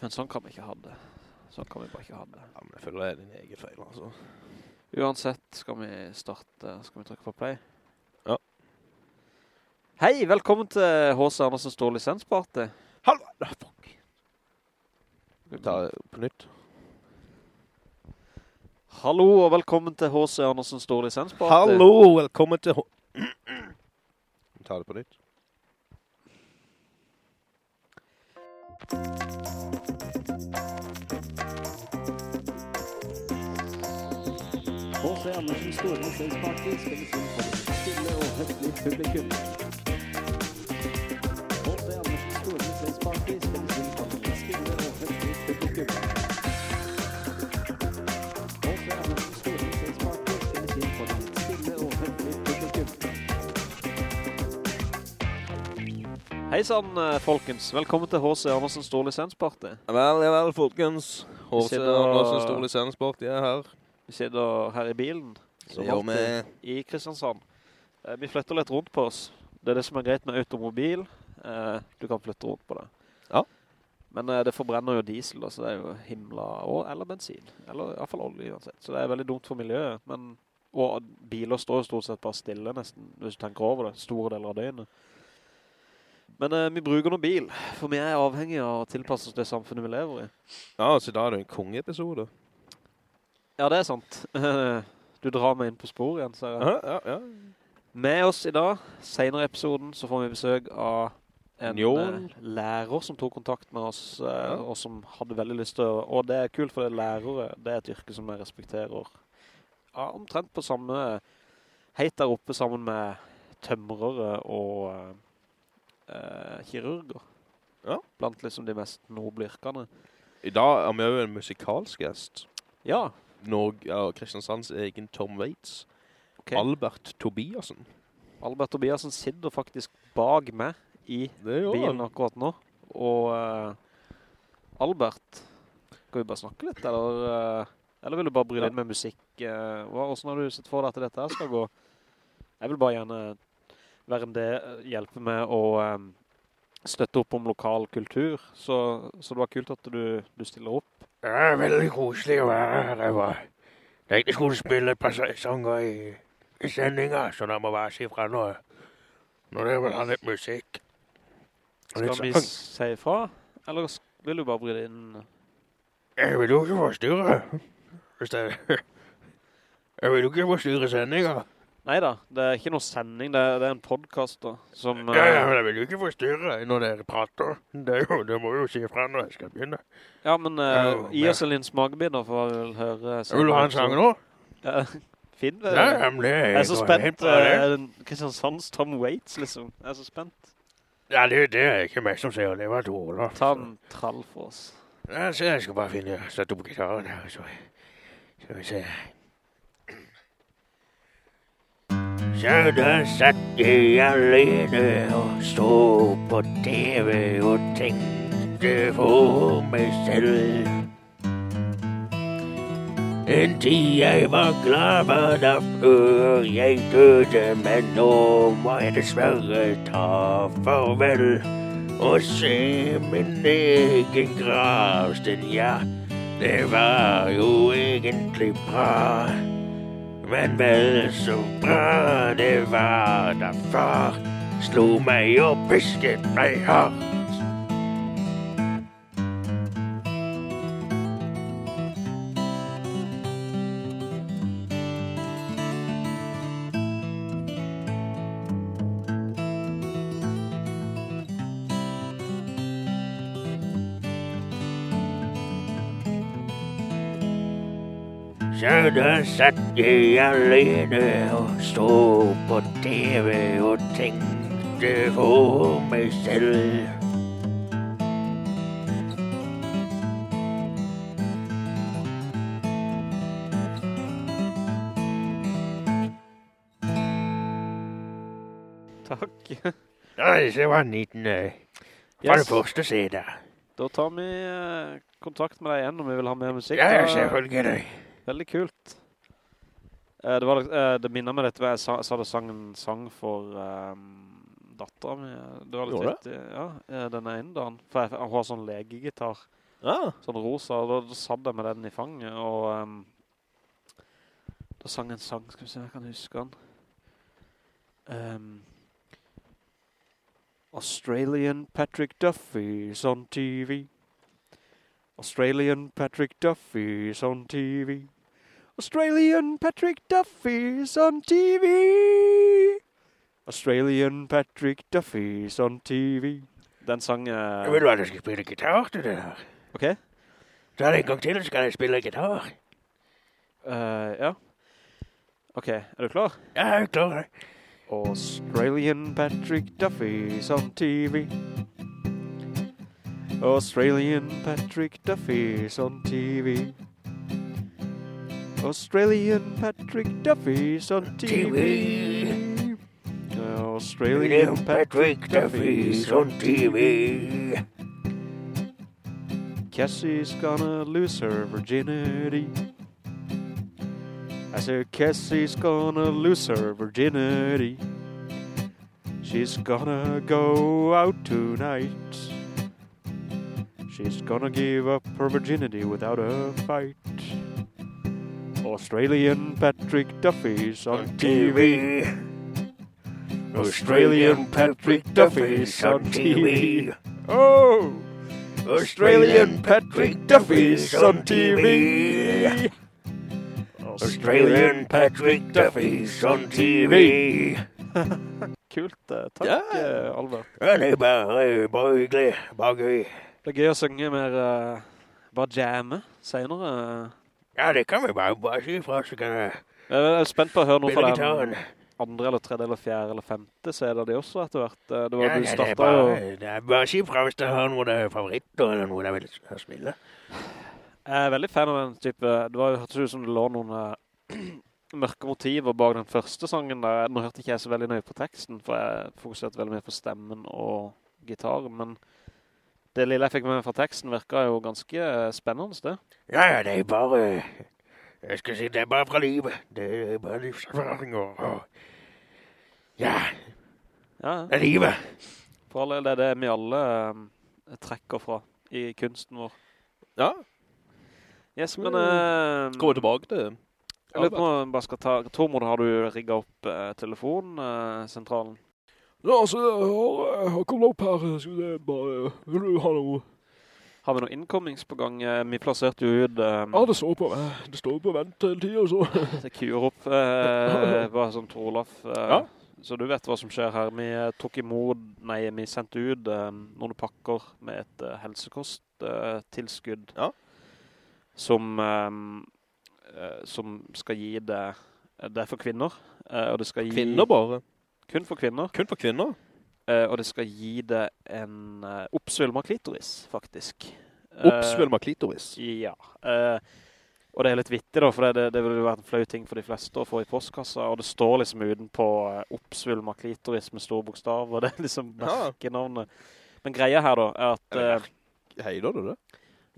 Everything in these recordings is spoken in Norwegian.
Men sånn kan vi ikke ha det. Sånn kan vi bare ikke ha det. Ja, men jeg føler det er din egen feil, altså. Uansett skal vi starte, skal vi trykke på play? Ja. Hei, velkommen til H.C. Andersen Stor Lisensparty. Halva! Ah, fuck. Vi tar på nytt. Hallo og velkommen til H.C. Andersen Stor Lisensparty. Hallo, velkommen til... H- Vi tar det på nytt. H.C. Andersen Store stille Hei sann, eh, folkens. Velkommen til H.C. Andersen Stor Lisensparty. Vel, ja vel, folkens. H.C. Andersen Stor Lisensparti er her. Vi sitter her i bilen. Så som var alltid. I Kristiansand. Eh, Vi flytter litt rundt på oss. Det er det som er greit med automobil. Eh, Du kan flytte rundt på det. Ja. Men eh, det forbrenner jo diesel, så det er jo himla... Og, eller bensin. Eller i hvert fall olje uansett. Så det er veldig dumt for miljøet. Men, og biler står jo stort sett bare stille nesten, hvis du tenker over det. Store deler av døgnet. Men eh, vi bruker noen bil, for vi er avhengige av å tilpasse oss det samfunnet vi lever i. Ja, så da er det en kongeepisode. Ja, det er sant. Du drar meg inn på spor igjen, så Ja, ja, ja. Med oss i dag, senere i episoden, så får vi besøk av en Njål. eh, lærer som tok kontakt med oss, eh, Ja. og som hadde veldig lyst til å... Og det er kult, for det er lærere, det er et yrke som jeg respekterer. Ja, omtrent på samme... Heit der oppe sammen med tømrere og eh, kirurger. Ja. Blant liksom de mest noblirkene. I dag er vi jo en musikalsk gjest. Ja, Norge, ja, Kristiansands egen Tom Waits. ok. Albert Tobiasen. Albert Tobiasen sitter faktisk bak meg i bilen akkurat nå. Og eh, Albert, skal vi bare snakke litt, eller, eh, eller vil du bare bry deg Ja. med musikk? eh, hvordan har du sett for deg at dette skal gå? Jeg vil bare gjerne være enn det hjelper med å eh, støtte opp om lokal kultur, så, så det var kult at du, du stiller opp. Det er veldig koselig å være her. Jeg var tenkte jeg skulle spille et par sanger i, i sendinga, så da må bare si fra nå. når det vil ha litt musikk. Litt Skal vi si fra, eller vil du bare bry deg inn? Jeg vil jo ikke forstyrre. Hvis det Jeg vil jo ikke forstyrre sendinga. Neida, det er ikke noe sending, det er, det er en podcast da, som... Ja, ja, eh, men jeg vil jo ikke forstyrre når dere prater. Det jo, det må jo si fra når jeg skal begynne. Ja, men uh, gi oss en liten smakebinner for hva vi vil høre. Vil du ha en sang nå? Ja, det. Ja, men det er... jeg er så spent. Uh, Kristiansands Tom Waits, liksom. Jeg er så spent. Ja, det, det er ikke meg som sier det. var to år Ta en trall for oss. Ja, så jeg skal bare finne, sette opp gitaren her, så så vi se. Så da satt jeg alene og så på TV og tenkte på meg selv. En tid jeg var glad for da før jeg døde, men nå må jeg dessverre ta farvel og se min egen gravsten, ja. Det var jo egentlig bra. Men vel så bra det var da far slo meg og pisket meg hardt. Så da satt jeg alene og så på TV og tenkte på meg selv. Takk. Det var en liten uh, Yes. det første stedet. Da tar vi uh, kontakt med deg igjen om vi vil ha mer musikk. Ja, ja, selvfølgelig. Veldig kult. Eh, det, var, eh, det minner meg litt, jeg sa, sa det sang en sang for um, datteren min. Det var litt Gjorde viktig. Ja, eh, den ene dagen. For jeg, jeg har sånn legegitar. Ja. sånn rosa, og da, da satt jeg med den i fanget, og um, da sang jeg en sang, skal vi se, jeg kan huske den. Um, Australian Patrick Duffy's on TV. Australian Patrick Duffy's on TV. Australian Patrick Duffy's on TV. Australian Patrick Duffy's on TV. Den sang jeg... Vil du at jeg skal spille gitar til det her? Ok? er det en gang til, så skal jeg spille gitar. Uh, ja. Ok, er du klar? Ja, jeg er klar. Australian Patrick Duffy's on TV. Australian Patrick Duffy's on TV. Australian Patrick Duffy's on TV. Uh, Australian Patrick Duffy's on TV. Cassie's gonna lose her virginity. I said Cassie's gonna lose her virginity. She's gonna go out tonight. She's gonna give up her virginity without a fight. Australian Patrick Duffy's on TV. Australian Patrick Duffy's on TV. Oh! Australian Patrick Duffy's on TV. Australian Patrick Duffy's on TV. Kult. eh, Takk, Ja. eh, Albert. Ja, det er bare, bare hyggelig. Bare gøy. Det er gøy å synge mer eh, Bare jamme senere. Ja, det kan vi bare, bare si fra, så kan jeg Jeg er spent på å høre noe fra den andre eller tredje eller fjerde eller femte CD de også etter hvert. Eh, Det var Ja, du det, det, er startet bare, jo... det er bare å si fra hvis det har noe det er favoritter, eller noe det vil spille. Jeg er veldig fan av den type... Det var jo hørt ut som det lå noen uh, mørke motiver bak den første sangen der. Nå hørte ikke jeg så veldig nøye på teksten, for jeg fokuserte veldig mye på stemmen og gitaren, men det lille jeg fikk med fra teksten virker jo ganske eh, spennende det. Ja, ja, det er bare, jeg skal si, det er bare fra livet. Det er bare livserfaring og, og ja, Ja, det er livet. for alle del er det vi alle eh, trekker fra i kunsten vår. Ja. Yes, men... eh, kommer tilbake til Jeg lurer på om jeg bare skal ta... Tormod, har du rigget opp eh, telefonsentralen? Ja, altså, jeg har, kommet opp her, så det er bare, vil du ha noe? har vi noen innkommings på gang? Eh, Vi plasserte jo ut... Um, Ja, det står på, det står på vent hele tiden, så. Det kurer opp, eh, bare som Tor Olaf. Eh, Ja. Så du vet hva som skjer her. Vi eh, tok imot, nei, vi sendte ut eh, noen pakker med et uh, helsekosttilskudd. Ja. Som, eh, eh, som skal gi det, det er for kvinner. eh, og det skal gi... Kvinner bare. Kun for kvinner. Kun for kvinner. eh, og det skal gi det en uh, oppsvulma klitoris, faktisk. Eh, Oppsvulma klitoris. ja. eh, og det er litt vittig da, for det, det, det ville vært en flau ting for de fleste å få i postkassa, og det står liksom utenpå uh, oppsvulma klitoris med store bokstav, og det er liksom Ja. merkenavnet. Men greia her da, er at eh, Heider du det?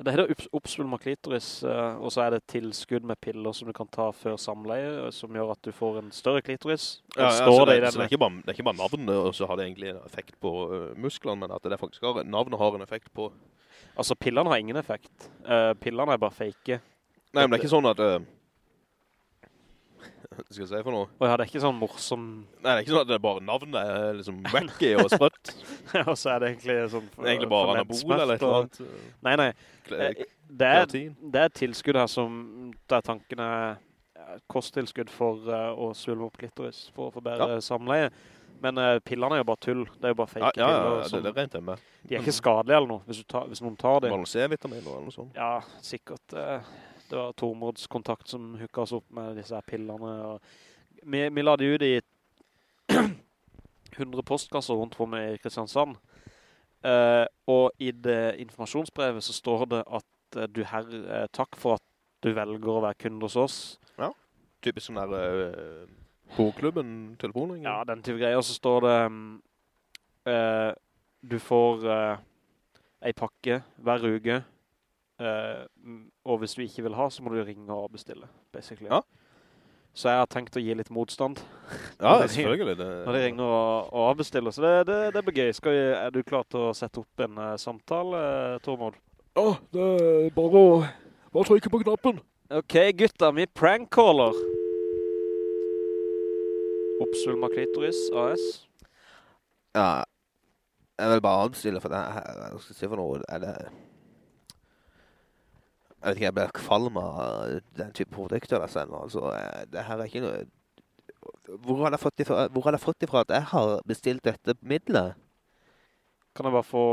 Det heter opps med klitoris, eh, og så er det tilskudd med piller som du kan ta før samleie, som gjør at du får en større klitoris. Ja, ja, står så det, det, så det, er ikke bare, det er ikke bare navnet, og så har det egentlig en effekt på øh, musklene, men at det faktisk har, navnet har en effekt på... Altså, pillene har ingen effekt. Uh, pillene er bare fake. Nei, men det er ikke sånn at... øh, hva skal jeg si for noe? Og ja, det er ikke sånn morsom... Nei, det er ikke sånn at det er bare navnet er liksom wacky og sprøtt. og så er det egentlig sånn... Er egentlig bare anabol eller et eller annet. Nei, nei. Eh, Det er, det er tilskudd her som, der tanken er ja, kosttilskudd for uh, å svulme opp klitoris for å få bedre samleie. Men uh, pillene er jo bare tull. Det er jo bare fake Ja, ja, ja, piller. det, er rent hjemme. de er ikke skadelige eller noe, hvis, tar, hvis noen tar dem. C-vitamin eller noe sånt. Ja, sikkert. eh, det var Tormods kontakt som hukket oss opp med disse her pillene. Og vi, vi la det ut i 100 postkasser rundt for meg i Kristiansand. Eh, og i det informasjonsbrevet så står det at eh, du her, eh, takk for at du velger å være kunde hos oss. Ja, Typisk sånn der bokklubben telefonringen. Ja, den type greier. Og så står det eh, du får en pakke hver uke. Eh, og hvis du ikke vil ha, så må du ringe og bestille, basically. Ja. Så jeg har tenkt å gi litt motstand Ja, Når de- selvfølgelig. Det, når de ringer og, og avbestiller. Så det, det, det blir gøy. Skal vi, er du klar til å sette opp en uh, samtale, Tormod? Ja, det er bare å, bare trykke på knappen. Ok, gutta, vi prankcaller. Oppsulma klitoris AS. Ja, jeg vil bare avbestille for det her. Jeg skal si for noe, er det... Jeg vet ikke, jeg blir kvalm av den type produkter sender. Altså, eh, det her er ikke noe... Hvor har jeg fått ifra, hvor har jeg fått ifra at jeg har bestilt dette middelet? Kan jeg bare få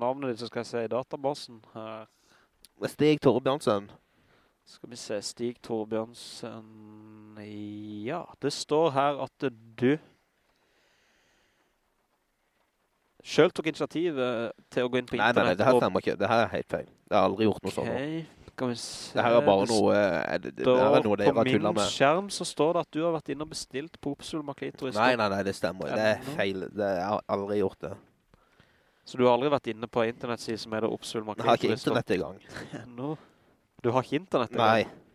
navnet ditt, så skal jeg se i databasen her. Stig Torbjørnsen. Skal vi se, Stig Torbjørnsen. Ja, det står her at du selv tok initiativet til å gå inn på Nei, nei, nei, det her stemmer ikke. Det her er helt feil. Jeg har aldri gjort noe sånt. Skal vi se. Det her er bare noe... Er Det, det, det er noe dere på har min tullet med. skjerm så står det at du har vært inne og bestilt på Oppsulma klitoris. Nei, nei, nei, det stemmer. Det er feil. Det, jeg har aldri gjort det. Så du har aldri vært inne på internettsiden som er det Oppsulma Jeg har ikke internett i gang. no. Du har ikke internett? i gang? Nei.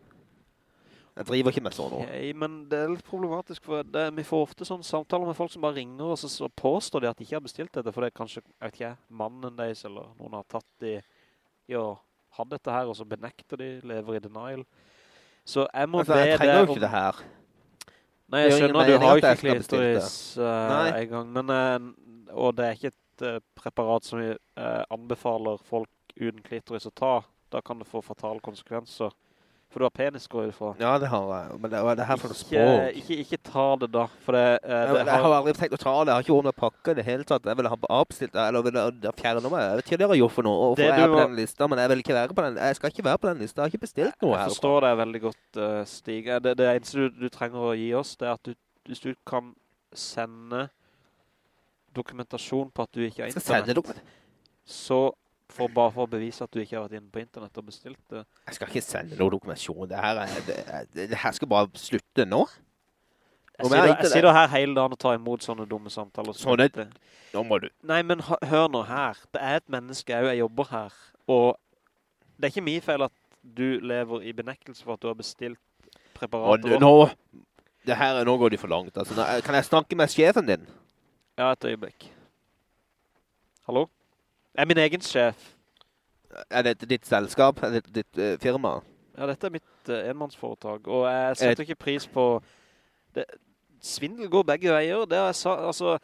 Jeg driver ikke med sånn nå. Okay, men det er litt problematisk, for det, vi får ofte sånne samtaler med folk som bare ringer, og så, så påstår de at de ikke har bestilt dette, for det er kanskje, jeg vet ikke, mannen deres, eller noen har tatt de i å ha dette her, og så benekter de, lever i denial. Så jeg må Altså, jeg be trenger deg jo ikke det her. Nei, jeg Det er skjønner, du har jo ikke det. klitoris uh, en gang, men, uh, og det er ikke et uh, preparat som vi anbefaler folk uden klitoris å ta. Da kan det få fatale konsekvenser. For du har penis, går jeg fra. Ja, det har jeg. Men det, det er her for noe Ikke, språk. ikke, ikke ta det da, for det, eh, Jeg, det jeg har aldri tenkt å ta det. Jeg har ikke ordnet pakke i det hele tatt. Jeg vil ha avstilt det, eller vil jeg fjerne meg. Jeg vet ikke hva dere har gjort for noe. Og er for jeg er på har- den lista, men jeg vil ikke være på den. Jeg skal ikke være på den lista. Jeg har ikke bestilt noe Jeg her. forstår deg veldig godt, eh, Stig. Eh, Det, det eneste du, du trenger å gi oss, det er at du, hvis du kan sende dokumentasjon på at du ikke har internett. skal sende internett, så for, bare for å bevise at du ikke har vært inne på internett og bestilt det. Jeg skal ikke sende noe dokumentasjon. Det her, er, det, det, her skal bare slutte nå. Jeg sitter, jeg sitter her hele dagen og tar imot sånne dumme samtaler. Så det. Nå må du. Nei, men hør nå her. Det er et menneske, jeg, jeg jobber her, og det er ikke min feil at du lever i benektelse for at du har bestilt Og preparater. nå, det her, nå går de for langt. Altså, kan jeg snakke med sjefen din? Ja, et øyeblikk. Hallo? Jeg er min egen sjef. Er det ditt selskap? Er det ditt uh, firma? Ja, dette er mitt uh, enmannsforetak, og jeg setter ikke pris på... Det, svindel går begge veier, det har jeg sa, altså...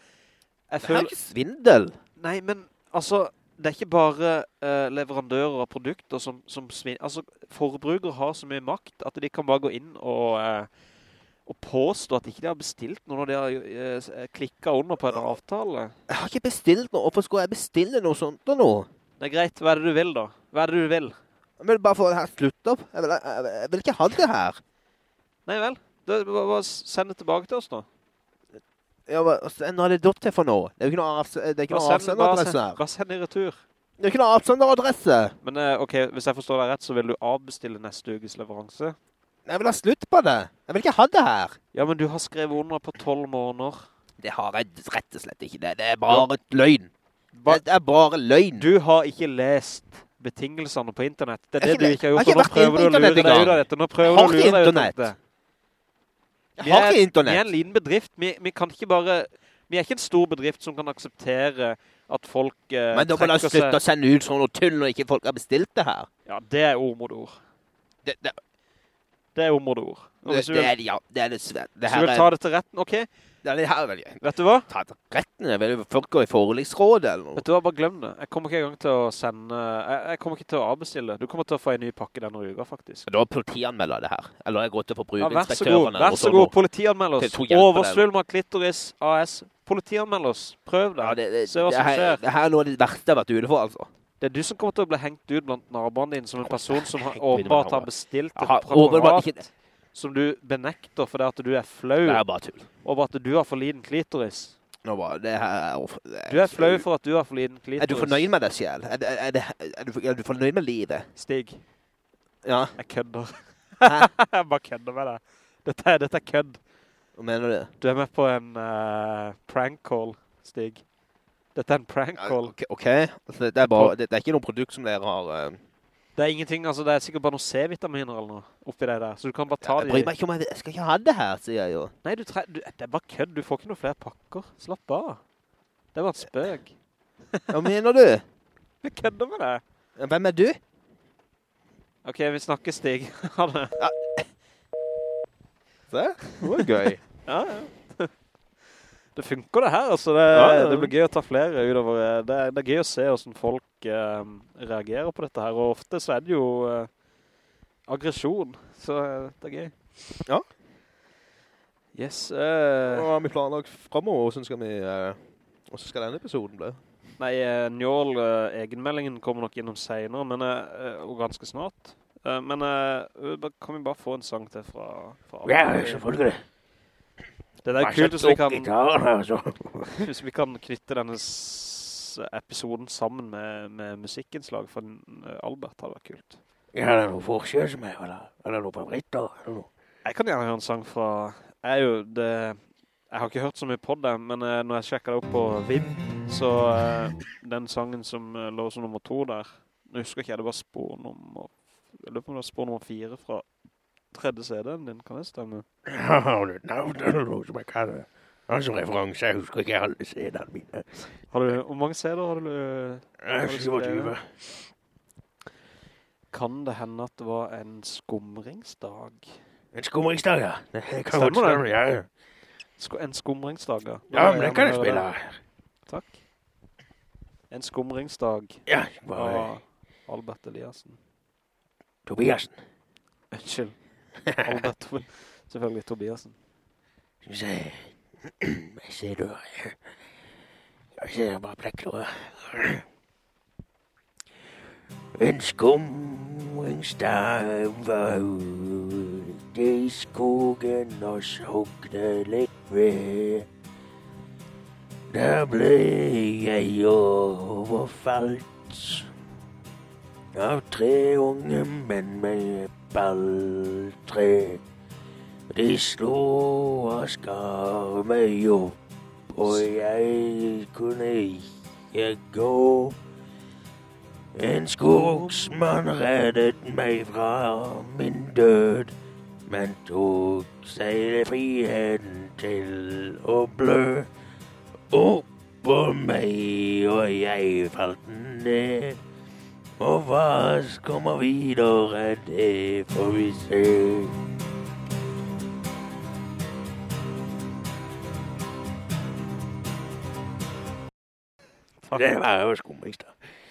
Jeg Det er ikke svindel. Nei, men altså, det er ikke bare uh, leverandører av produkter som, som svin... Altså, forbrukere har så mye makt at de kan bare gå inn og, eh, og påstå at ikke de har bestilt noe når de har eh, klikket under på en avtale. Jeg har ikke bestilt noe. Hvorfor skulle jeg bestille noe sånt da nå? Det er greit, hva er det du vil da? Hva er det du vil? Jeg vil bare få det her slutt opp. Jeg vil, jeg, jeg vil ikke ha det her. Nei vel, da, bare, send det tilbake til oss da. Ja, hva, nå er det dot til for nå? Det er jo ikke noe, avs ikke noe send, avsenderadresse her. bare send i retur. Det er ikke noe avsenderadresse. Men eh, ok, hvis jeg forstår deg rett, så vil du avbestille neste ukes leveranse. Jeg vil ha slutt på det. Jeg vil ikke ha det her. Ja, men du har skrevet under på 12 måneder. Det har jeg rett og slett ikke. Det, det er bare løgn. Ba- det er bare løgn. Du har ikke lest betingelsene på internett. Det er det du ikke- har gjort, nå prøver du å lure deg ut av dette. Nå prøver du å har lure deg ut av dette. har ikke Vi er en liten bedrift. Vi, vi kan ikke bare... Vi er ikke en stor bedrift som kan akseptere at folk eh, Men da må da slutte å sende ut sånn og tull når ikke folk har bestilt det her. Ja, det er ord mot ord. Det, det, Det er områdeord. Det, det er, ja, det er det Det hvis du vil ta det til retten, ok? det er det her vel jeg Vet du hva? ta det til retten. Jeg vil folk gå i forliksrådet eller noe. Vet du hva, bare glem det. Jeg kommer ikke engang til å sende... Jeg, jeg kommer ikke til å avbestille. Du kommer til å få en ny pakke denne uka, faktisk. Da politianmelder det her. Eller jeg går til Ja, vær så god, vær så god, politianmeld oss. Oversvulma klitoris AS. Politianmeld oss. Prøv det. Ja, det, det, Se hva det, som skjer. det her er noe av det verste jeg har vært ute for, altså. Det er du som kommer til å bli hengt ut blant naboene dine som en person som har, åpenbart har bestilt et preparat som du benekter fordi at du er flau Det er over at du har for liten klitoris. Nå bare, det her er... Du er flau for at du har for liten klitoris. Er du fornøyd med deg selv? Er, er, er, det, er, du, er du fornøyd med livet? Stig, Ja, jeg kødder. Jeg bare kødder med deg. Dette dette er kødd. hva mener du? Du er med på en uh, prank call, Stig. Dette er en prank call. Ok, okay. Altså, det, er bare, det, det er ikke noe produkt som dere har... Uh... Det er ingenting, altså det er sikkert bare noen C-vitaminer eller noe oppi deg der. Så du kan bare ta jeg de... meg ikke om jeg, jeg skal ikke ha det her, sier jeg jo. Nei, du tre... du, det er bare kødd. Du får ikke noen flere pakker. Slapp av. Det var et spøk. Hva mener du? Jeg kødder med deg. Hvem er du? Ok, vi snakker Stig. Ha det. Se, det var gøy. Ja, ja. Det funker det her, altså. Det, Ja, ja. det blir gøy å ta flere utover. eh, Det, det er gøy å se hvordan folk eh, reagerer på dette her, og ofte så er det jo eh, aggresjon, så eh, det er gøy. Ja. Yes. eh, Hva har vi planlagt fremover, hvordan skal vi, eh, hvordan skal denne episoden bli? nei, uh, Njål, eh, egenmeldingen kommer nok innom senere, men, eh, eh, og ganske snart. Eh, men eh, kan vi bare få en sang til fra, fra Ja, selvfølgelig. Det er kult hvis vi kan... Hvis vi kan knytte denne episoden sammen med, med musikkinnslag fra eh, Albert, hadde vært kult. Ja, er det noe forskjell som er, eller? Er det noe favoritter? Jeg kan gjerne høre en sang fra... Jeg er jo det... Jeg har ikke hørt så mye på det, men eh, når jeg sjekket det opp på Vim, så eh, den sangen som lå som nummer to der, nå husker ikke jeg, det var spor nummer... Jeg lurer på om det var spor nummer fire fra tredje CD-en din, kan det stemme? Du som referanse, jeg husker ikke alle CD-ene mine. Har du, hvor mange CD-er har du... eh, Jeg er 27. Kan det hende at det var en skumringsdag? En skumringsdag, ja. Det kan Stemmer godt stemme, ja. Sk en skumringsdag, ja. Ja, men den kan jeg spille. Takk. En skumringsdag Ja, av Albert Eliassen. Tobiasen. Unnskyld. Albert, selvfølgelig Tobiasen. Skal vi se. Jeg ser du. Jeg ser bare plekker. En skumringsdag var ute i skogen og sugde litt ved. Der ble jeg overfalt av tre unge menn med balltre. De slo og skar meg opp, og jeg kunne ikke gå. En skogsmann reddet meg fra min død, men tok seg friheten til å blø oppå meg, og jeg falt ned. Og hva som kommer videre, det får vi se. Det var jo skumringstad.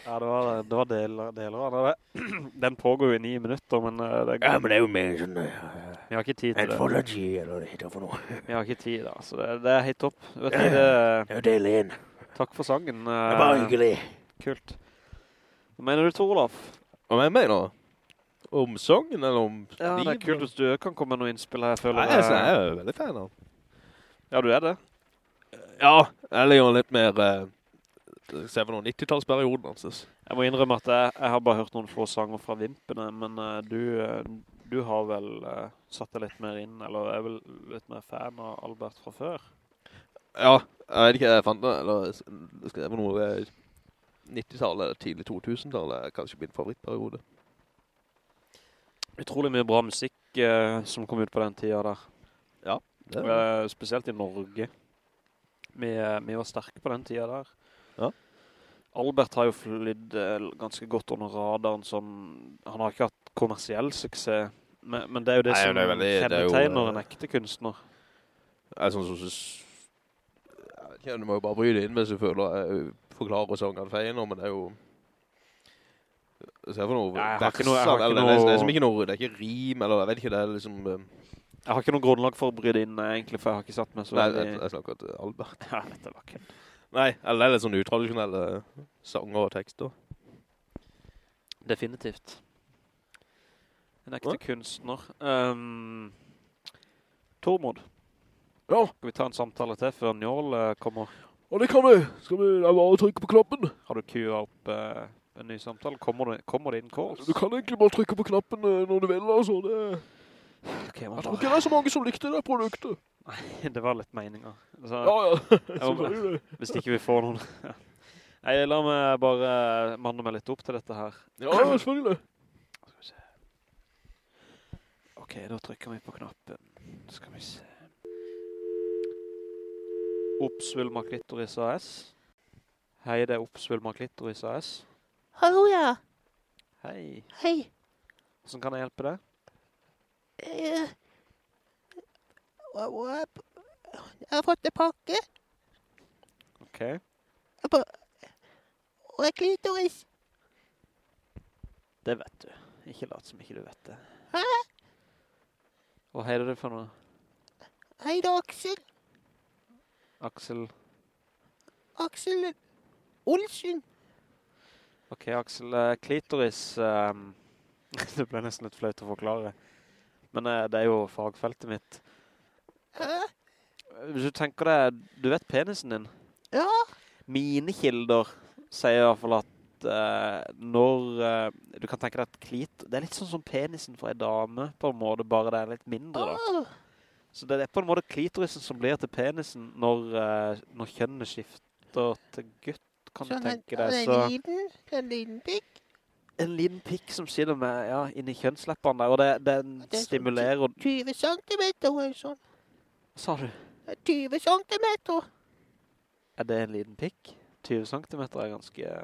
Ja, det var, det var deler, deler av det. Den pågår jo i ni minutter, men eh, det, Ja, men det er jo mer sånn uh, vi har ikke tid til det. anthology, eller det heter for noe. Vi har ikke tid da, så det, det er helt topp. Vet du, det, Det er jo del 1. takk for sangen. Det var hyggelig. Kult. hyggelig. Kult. Hva mener du, Torlof? Hva jeg mener? Om sången, eller om Ja, det er kult hvis du kan komme med noe innspill her. Jeg føler Nei, jeg er jo veldig fan av Ja, du er det? Ja, eller jo litt mer... Uh, se på noen 90-tallsperioden, altså. Jeg må innrømme at jeg, jeg har bare hørt noen få sanger fra Vimpene, men uh, du, uh, du har vel uh, satt deg litt mer inn, eller er vel litt mer fan av Albert fra før? Ja, jeg vet ikke, jeg fant det, eller være noe eh, 90-tallet, tidlig 2000-tallet, er kanskje min favorittperiode. Utrolig mye bra musikk eh, som kom ut på den tiden der. Det, Eh, spesielt i Norge. Vi, eh, vi var sterke på den tiden der. Ja. Albert har jo flydd eh, ganske godt under radaren som, han har ikke hatt kommersiell suksess, men, men det er jo det Nei, som er er kjennetegner eh, en ekte kunstner. Jeg er sånn som. Jeg kjenner meg jo bare bry deg inn men selvfølgelig føler jeg feil nå, men det er jo... Se for noe Ja, jeg har ikke noe- verser, eller det, er- det er liksom ikke noe, det er ikke rim, eller jeg vet ikke, det er liksom... eh, Jeg har ikke noen grunnlag for å bry det inn, eh, egentlig, for jeg har ikke satt meg så Nei, jeg, jeg snakker til Albert. Ja, dette var ikke... Nei, eller det er litt sånn utradisjonelle sanger og tekster. Definitivt. En ekte Ja. kunstner. Um, Tormod, Ja, skal vi ta en samtale til før Njål eh, kommer? Og det kan vi. Skal vi bare trykke på knappen? Har du kua opp uh, en ny samtale? Kommer det, kommer det inn calls? Du kan egentlig bare trykke på knappen uh, når du vil, altså. Det, Okay, jeg tror ikke det er så mange som likte det produktet. det var litt meninger. Så, Ja, ja. må Selvfølgelig. hvis ikke vi får noen... Nei, la meg bare manne meg litt opp til dette her. Ja, selvfølgelig. Skal vi se. Ok, da trykker vi på knappen. Skal vi se. Oppsvulma klitoris AS. Hei, det er Oppsvulma klitoris AS. Hallo, ja. Hei. Hei. Hvordan kan jeg hjelpe deg? Eh, Jeg har fått en pakke. Ok. Og en klitoris. Det vet du. Ikke lat som ikke du vet det. Hæ? Hva heter du for noe? Hei, det er Aksel. Aksel. Aksel Olsen. Ok, Aksel. eh, Klitoris. um, det ble nesten litt flaut å forklare. Men uh, det er jo fagfeltet mitt. Hæ? Hvis du tenker deg, du vet penisen din. Ja. Mine kilder sier i hvert fall at uh, når uh, du kan tenke deg at klit, det er litt sånn som penisen for en dame på en måte, bare det er litt mindre da. Så det er på en måte klitorisen som blir til penisen når, eh, når kjønnene skifter til gutt, kan så du tenke deg. Så en liten. En liten pikk. en liten pikk som sitter med, ja, inni kjønnsleppene der, og det, den Det sånn stimulerer... 20 centimeter eller sånn. Hva sa du? 20 centimeter. Er det en liten pikk? 20 centimeter er ganske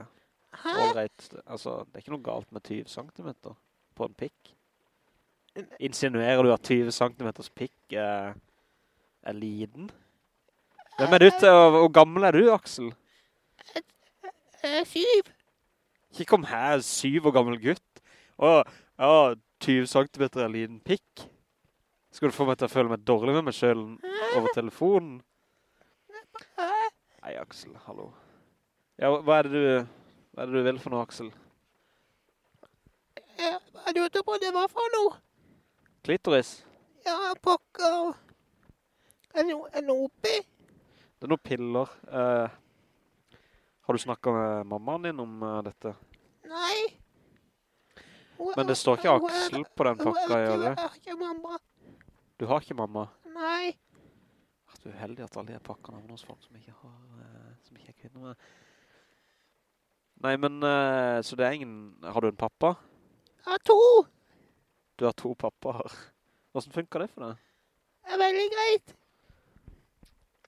Hæ? ålreit. Altså, det er ikke noe galt med 20 centimeter på en pikk. Insinuerer du at 20 cm pikk er, er liten? Hvem er du til, hvor gammel er du, Aksel? Eh, Syv. Ikke kom her, syv år gammel gutt. Å, ja, 20 cm er liten pikk. Skal du få meg til å føle meg dårlig med meg selv over telefonen? Nei, Aksel, hallo. Ja, hva er det du, hva er det du vil for noe, Aksel? Jeg jeg lurte på det var for noe. Klitoris? Ja, pokker. En, o- noe oppi? Det er noen piller. Eh, har du snakket med mammaen din om uh, dette? Nei. Hun- Men det står ikke er- Aksel på den er pakka, gjør det? Jeg har ikke mamma. Du har ikke mamma? Nei. Er Du er heldig at alle de pakkene har noen folk som ikke har, uh, som ikke er kvinner med. Nei, men, uh, så det er ingen, har du en pappa? Jeg har to. Du har to pappaer. Hvordan funker det for deg? Det er veldig greit.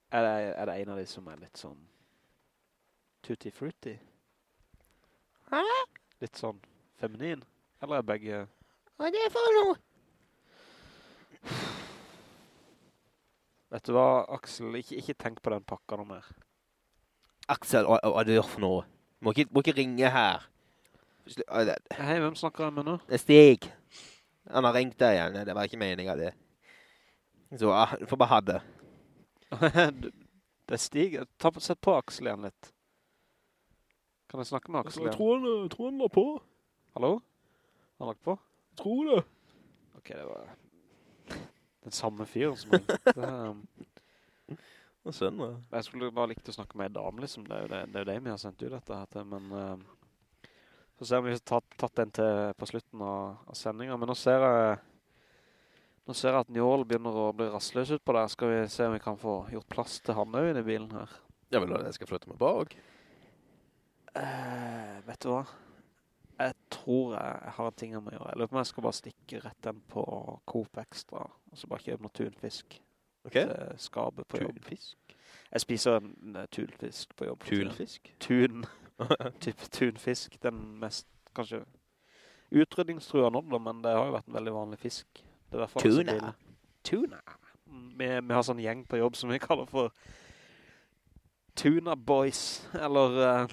Er det, er det en av de som er litt sånn tutti frutti? Hæ? Litt sånn feminin? Eller er begge... Hva er det for noe? Vet du hva, Aksel? Ikke, ikke tenk på den pakka noe mer. Aksel, hva hva er det du gjør for noe? Må ikke, må ikke ringe her. Hei, hvem snakker jeg med nå? det er Stig. Han har ringt deg igjen. Det var ikke meningen det. Så ah, du får bare ha det. Det stiger. Ta, på- sett på Aksel igjen litt. Kan jeg snakke med Aksel igjen? han, jeg tror han la på. Hallo? Han lagt på? Jeg Tror det. Ok, det var den samme fyren som han. Um, Hva sønner? jeg? Jeg skulle bare likt å snakke med en dame, liksom. Det er jo det, det, er det vi har sendt ut dette her til, men... um, så ser vi har tatt, tatt den til på slutten av, av sendingen. Men nå ser jeg... Nå ser jeg at Njål begynner å bli rastløs ut på der. Skal vi se om vi kan få gjort plass til han også i bilen her. Vil at jeg skal flytte meg bak. Uh, vet du hva? Jeg tror jeg, har en ting jeg må gjøre. Jeg lurer på om jeg skal bare stikke rett den på Coop Extra, og så bare kjøpe noe tunfisk Ok? Skabe på på jobb. Tunfisk? Jeg spiser en eh, tunfisk på jobb. Tunfisk? Tun. type tunfisk. Den mest, kanskje, utrydningstrua nå, men det har jo vært en veldig vanlig fisk. Tuna. Tuna. Mm, Vi, vi har sånn gjeng på jobb som vi kaller for Tuna Boys, eller uh,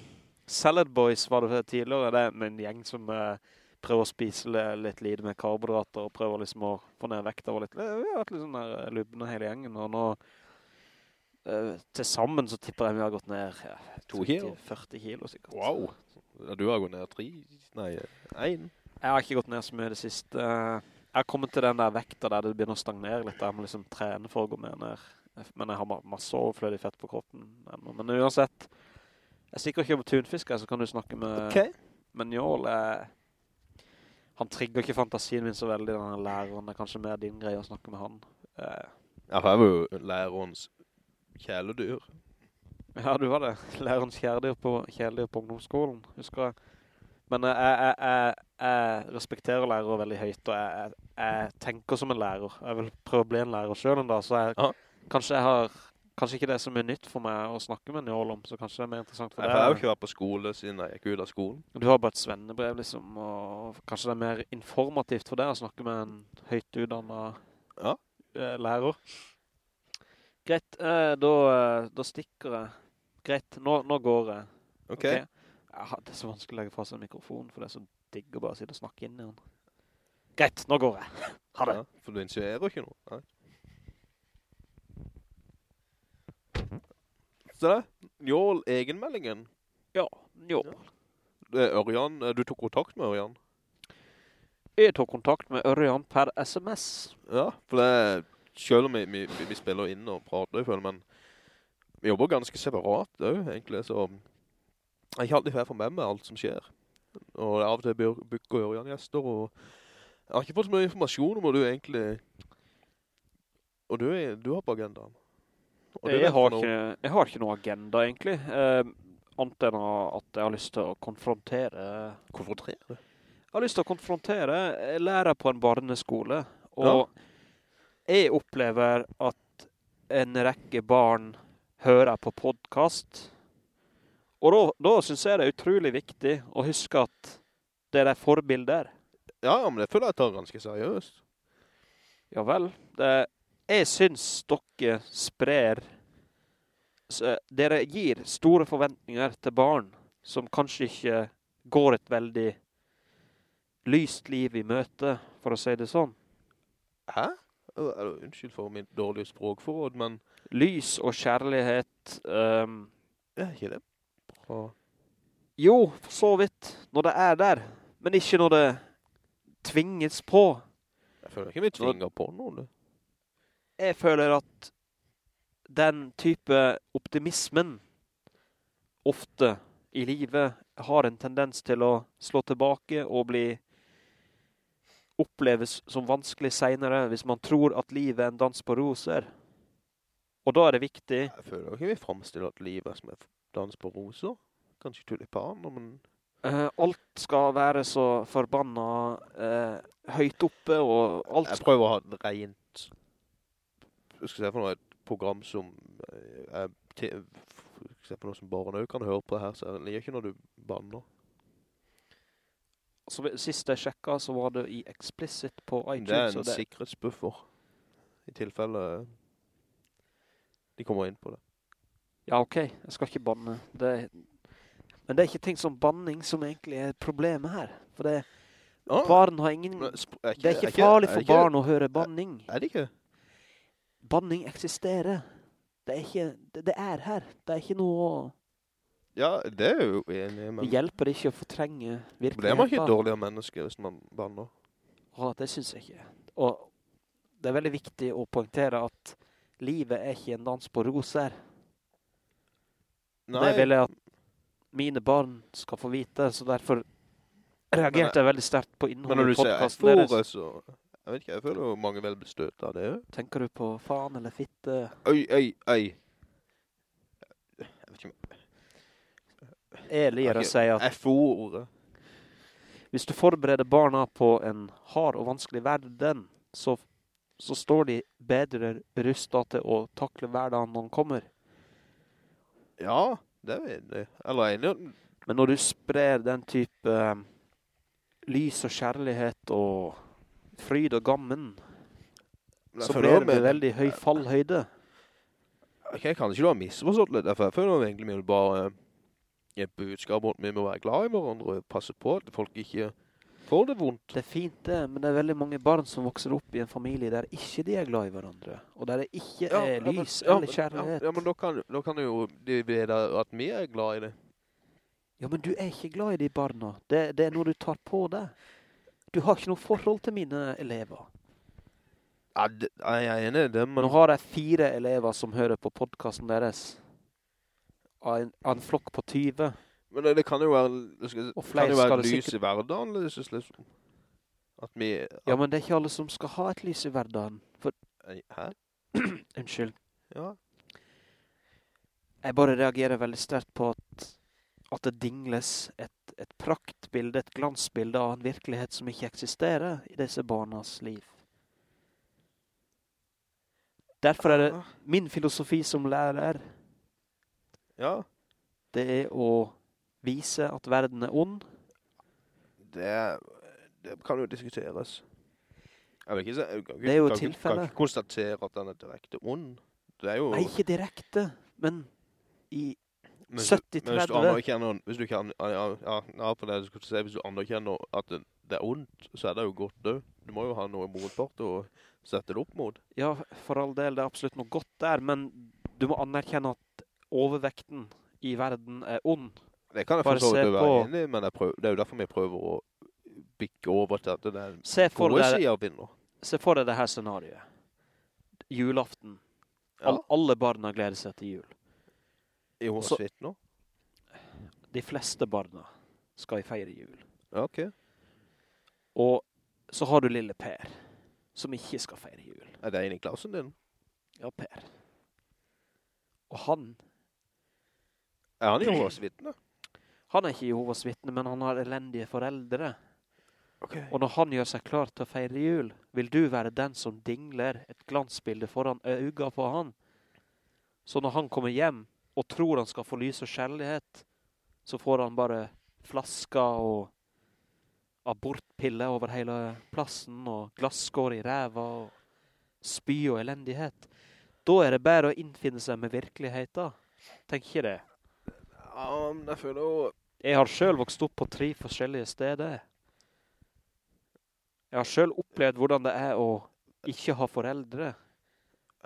Salad Boys var det tidligere. Det er en gjeng som uh, prøver å spise li- litt lite med karbohydrater og prøver liksom å få ned vekta og litt. Vi har vært litt sånn der eh, lubne hele gjengen, og nå eh, til sammen så tipper jeg vi har gått ned ja, 2 kilo? 40 kilo sikkert. Wow. Du har gått ned 3, Nei, 1. Jeg har ikke gått ned så mye det siste. Jeg har kommet til den der vekta der det begynner å stagnere litt. Der jeg må liksom trene for å gå mer ned. Men jeg har masse overflødig fett på kroppen ennå. Men uansett, jeg stikker ikke om tunfisker, så kan du snakke med, okay. med Njål. Han trigger ikke fantasien min så veldig, denne læreren. Det er kanskje mer din greie å snakke med han. Eh, Ja, for jeg var jo lærerens kjæledyr. Ja, du var det. Lærerens kjæledyr på, kjæledyr på ungdomsskolen, husker jeg. Men eh, jeg, jeg, jeg, jeg respekterer lærere veldig høyt, og jeg, tenker som en lærer. Jeg vil prøve å bli en lærer selv en dag, så Ja. kanskje jeg har kanskje ikke det er så mye nytt for meg å snakke med Njål om, så kanskje det er mer interessant for deg. Jeg har jo ikke vært på skole siden jeg gikk ut av skolen. Du har bare et svennebrev, liksom, og kanskje det er mer informativt for deg å snakke med en høyt utdannet Ja. eh, lærer. Greit, eh, da, eh, da stikker jeg. Greit, nå, nå går jeg. Ok. okay. Ja, det er så vanskelig å legge fra seg mikrofonen, for det er så digg å bare sitte og snakke inn i den. Greit, nå går jeg. Ha det. Ja, for du initierer ikke noe. Nei. Se det, Njål egenmeldingen. Ja, Njål. Er Ørjan, eh, du tok kontakt med Ørjan. Jeg tok kontakt med Ørjan per sms. Ja, for det, selv om vi, vi, vi spiller inn og prater, jeg føler, men vi jobber ganske separat det egentlig, så jeg er ikke alltid får med meg alt som skjer. Og av og til bør- og Ørjan gjester, og jeg har ikke fått så mye informasjon om hva du egentlig, og du, er, du har på agendaen. Jeg har, ikke, jeg har ikke noe agenda, egentlig. Eh, annet enn at jeg har lyst til å konfrontere... Konfrontere? Jeg har lyst til å konfrontere lærer på en barneskole, og jeg opplever at en rekke barn hører på podcast. Og da, da synes jeg det er utrolig viktig å huske at det er forbilder. Ja, ja, men det føler jeg tar ganske seriøst. Ja vel. Det, jeg synes dere sprer Dere gir store forventninger til barn som kanskje ikke går et veldig lyst liv i møte, for å si det sånn. Hæ? Øh, er Unnskyld for min dårlige språkforråd, men Lys og kjærlighet Um, er ikke det bra? Jo, for så vidt, når det er der, men ikke når det tvinges på. Jeg føler ikke vi tvinger på noen. Jeg føler at den type optimismen ofte i livet har en tendens til å slå tilbake og bli oppleves som vanskelig senere hvis man tror at livet er en dans på roser. Og da er det viktig Jeg føler ikke vi fremstiller at livet er som en dans på roser. Kanskje tulipaner, men... Uh, alt skal være så forbanna uh, høyt oppe, og alt Jeg prøver å ha rent... Jeg skal se for noe, et program som... eh, er til, for noe som barn også kan høre på det her, så jeg liker ikke når du banner. Så Sist jeg sjekket, så var det i Explicit på iTunes. Det er en det... sikkerhetsbuffer. I tilfelle de kommer inn på det. Ja, ok. Jeg skal ikke banne. Det, men det er ikke ting som banning som egentlig er problemet her. For det, Ah, barn har ingen... Er ikke, Det er ikke farlig er for ikke- barn å høre banning. Er det ikke? Banning eksisterer. Det er ikke... Det, det er her. Det er ikke noe å... Ja, det er jo enig men... Det hjelper ikke å fortrenge Blir man ikke dårligere menneske hvis man banner? Ja, det synes jeg ikke. Og det er veldig viktig å poengtere at livet er ikke en dans på roser. Nei. Det vil jeg at mine barn skal få vite, så derfor reagerte jeg veldig sterkt på innholdet når innholdet deres. i når podcasten deres. F-ordet, så... Jeg vet ikke, jeg føler jo mange vel bestøt av det. Tenker du på faen eller fitte? Øy, øy, øy. Jeg vet ikke Ærligere å si at F-ordet. hvis du forbereder barna på en hard og vanskelig verden, så, så står de bedre rustet til å takle hverdagen når de kommer. Ja, det er jeg enig. Eller enig. Men når du sprer den type eh, lys og kjærlighet og fryd og gammen, så blir det veldig høy fallhøyde. Ok, ikke du ha misforstått litt, for jeg føler egentlig mye bare gi et budskap om at vi må være glad i hverandre og passe på at folk ikke får det vondt. Det er fint det, men det er veldig mange barn som vokser opp i en familie der ikke de er glad i hverandre, og der det ikke er men- lys ja, eller kjærlighet. Ja, ja, men da kan, da kan jo de vite at vi er glad i det. Ja, men du er ikke glad i de barna. Det, det er noe du tar på deg. Du har ikke noe forhold til mine elever. Ja, jeg er enig i det, men... Nå har jeg fire elever som hører på podcasten deres. Av en, av en flokk på 20. Men det, det kan jo være, det skal, kan jo være det lys sikkert- i hverdagen, liksom. At vi... Ja, men det er ikke alle som skal ha et lys i hverdagen. For, Hæ? unnskyld. Ja. Jeg bare reagerer veldig sterkt på at, at det dingles et, et praktbilde, et glansbilde av en virkelighet som ikke eksisterer i disse barnas liv. Derfor er det min filosofi som lærer, Ja, det er å vise at verden er ond. det, det kan jo diskuteres. Jeg vil ikke jeg, jeg Det er jo kan, tilfelle. kan ikke konstatere at den er direkte ond. Det er jo... Nei, ikke direkte, men i Men hvis 70-30. Hvis du kan, ja, ja, ja, på det du skulle si, hvis du anerkjenner at det, det er ondt, så er det jo godt død. Du må jo ha noe motpart og sette det opp mot. Ja, for all del, det er absolutt noe godt der, men du må anerkjenne at overvekten i verden er ond. Det kan jeg Bare at du er enig i, men prøver, det er jo derfor vi prøver å bikke over til at det er Se for deg, se for deg det her scenariet. Julaften. Ja, All, alle barna gleder seg til jul. i Jehovas nå? De fleste barna skal feire jul. Ja, ok. Og så har du lille Per, som ikke skal feire jul. Er det en i klausen din? Ja, Per. Og han, Er han Jehovas vitne? han er ikke Jehovas vitne, men han har elendige foreldre. Okay. Og når han gjør seg klar til å feire jul, vil du være den som dingler et glansbilde foran øynene på han. Så når han kommer hjem og tror han skal få lys og kjærlighet, så får han bare flasker og abortpiller over hele plassen, og glasskår i ræva, og spy og elendighet. Da er det bare å innfinne seg med virkeligheten. Tenk ikke det. Ja, men jeg føler jo... Jeg har selv vokst opp på tre forskjellige steder. Jeg har selv opplevd hvordan det er å ikke ha foreldre.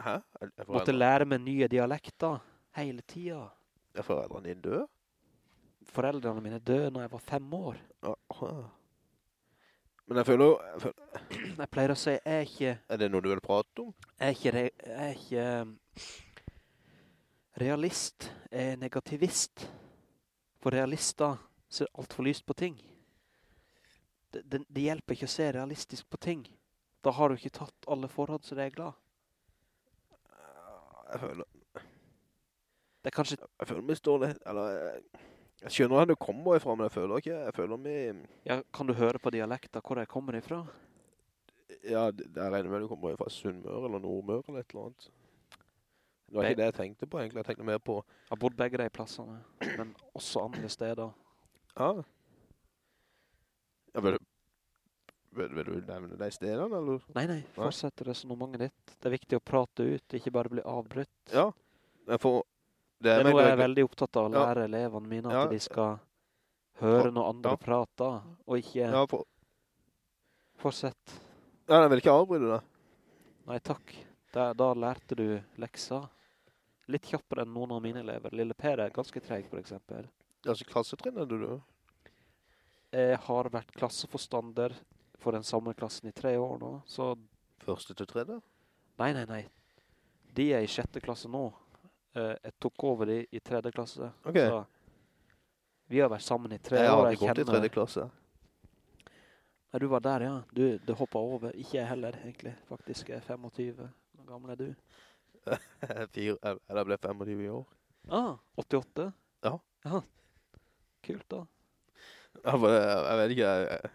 Hæ? Er, er, Måtte lære meg nye dialekter hele tiden. er foreldrene dine døde? Foreldrene mine døde når jeg var fem år. Aha. Men jeg føler jo... jeg føler- Jeg pleier å si, jeg er ikke, Er det noe du vil prate om? jeg er ikke, jeg er ikke um, realist, er negativist. For realister ser alt for lyst på ting. Det, det, det hjelper ikke å se realistisk på ting. Da har du ikke tatt alle forhåndsregler. Jeg føler... Det er kanskje Jeg føler meg stående... Eller... Jeg, jeg skjønner hvor du kommer ifra, men jeg føler ikke... Jeg føler meg... Ja, kan du høre på dialekter hvor jeg kommer ifra? Ja, det regner med du kommer fra Sunnmør eller Nordmør eller et eller annet. Det var ikke det jeg tenkte på egentlig. Jeg tenkte mer på... Jeg har bodd begge de plassene, men også andre steder. Ja. Ja, vil du... Vil, vil du nevne de stedene, eller? Nei, nei, fortsett resonemanget ditt. Det er viktig å prate ut, ikke bare bli avbrutt. Ja. Får... Det er mener noe jeg er veldig opptatt av å Ja. lære elevene mine, at Ja. de skal høre når andre Ja. prater, og ikke Ja, for... fortsett. Ja, jeg vil ikke avbryte det. Nei, takk. Da, da lærte du leksa. Litt kjappere enn noen av mine elever. Lille Per er ganske treg, for eksempel. Altså, klassetrinn er du du? Jeg har vært klasseforstander for den samme klassen i tre år nå, så Første til tredje? Nei, nei, nei. De er i sjette klasse nå. Eh, jeg tok over de i tredje klasse. Ok. Så vi har vært sammen i tre Jeg år. har ikke gått i tredje klasse. Nei, du var der, ja. Du, du hoppet over. Ikke jeg heller, egentlig. Faktisk jeg er 25. Hvor gammel er du? Fire, eller ble 25 i år. Ah, 88? Ja. Ja. Kult da. Ja, for jeg, jeg vet ikke, jeg,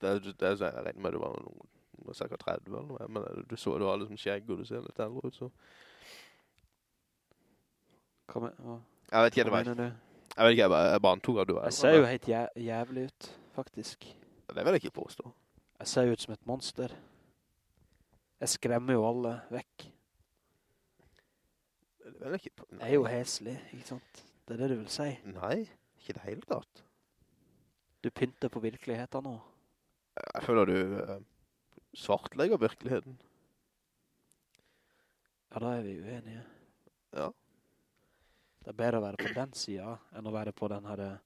det, det, er sånn- jeg regner med du var noen, var sikkert 30 eller noe, men du så, du har liksom skjegg og du ser litt eldre ut, så. Hva, med, hva, Jeg vet ikke, det var, du? jeg vet ikke, jeg bare, jeg bare antok at du var Jeg ser jo helt jæ jævlig ut, faktisk. Det vil jeg ikke påstå. Jeg ser jo ut som et monster. Jeg skremmer jo alle vekk. Det ikke på. Er jo heslig, ikke sant? Det er det du vil si. Nei, ikke det hele tatt. Du pynter på virkeligheten nå. Jeg føler du eh, svartlegger virkeligheten. Ja, da er vi uenige. Ja. Det er bedre å være på den siden enn å være på den her eh,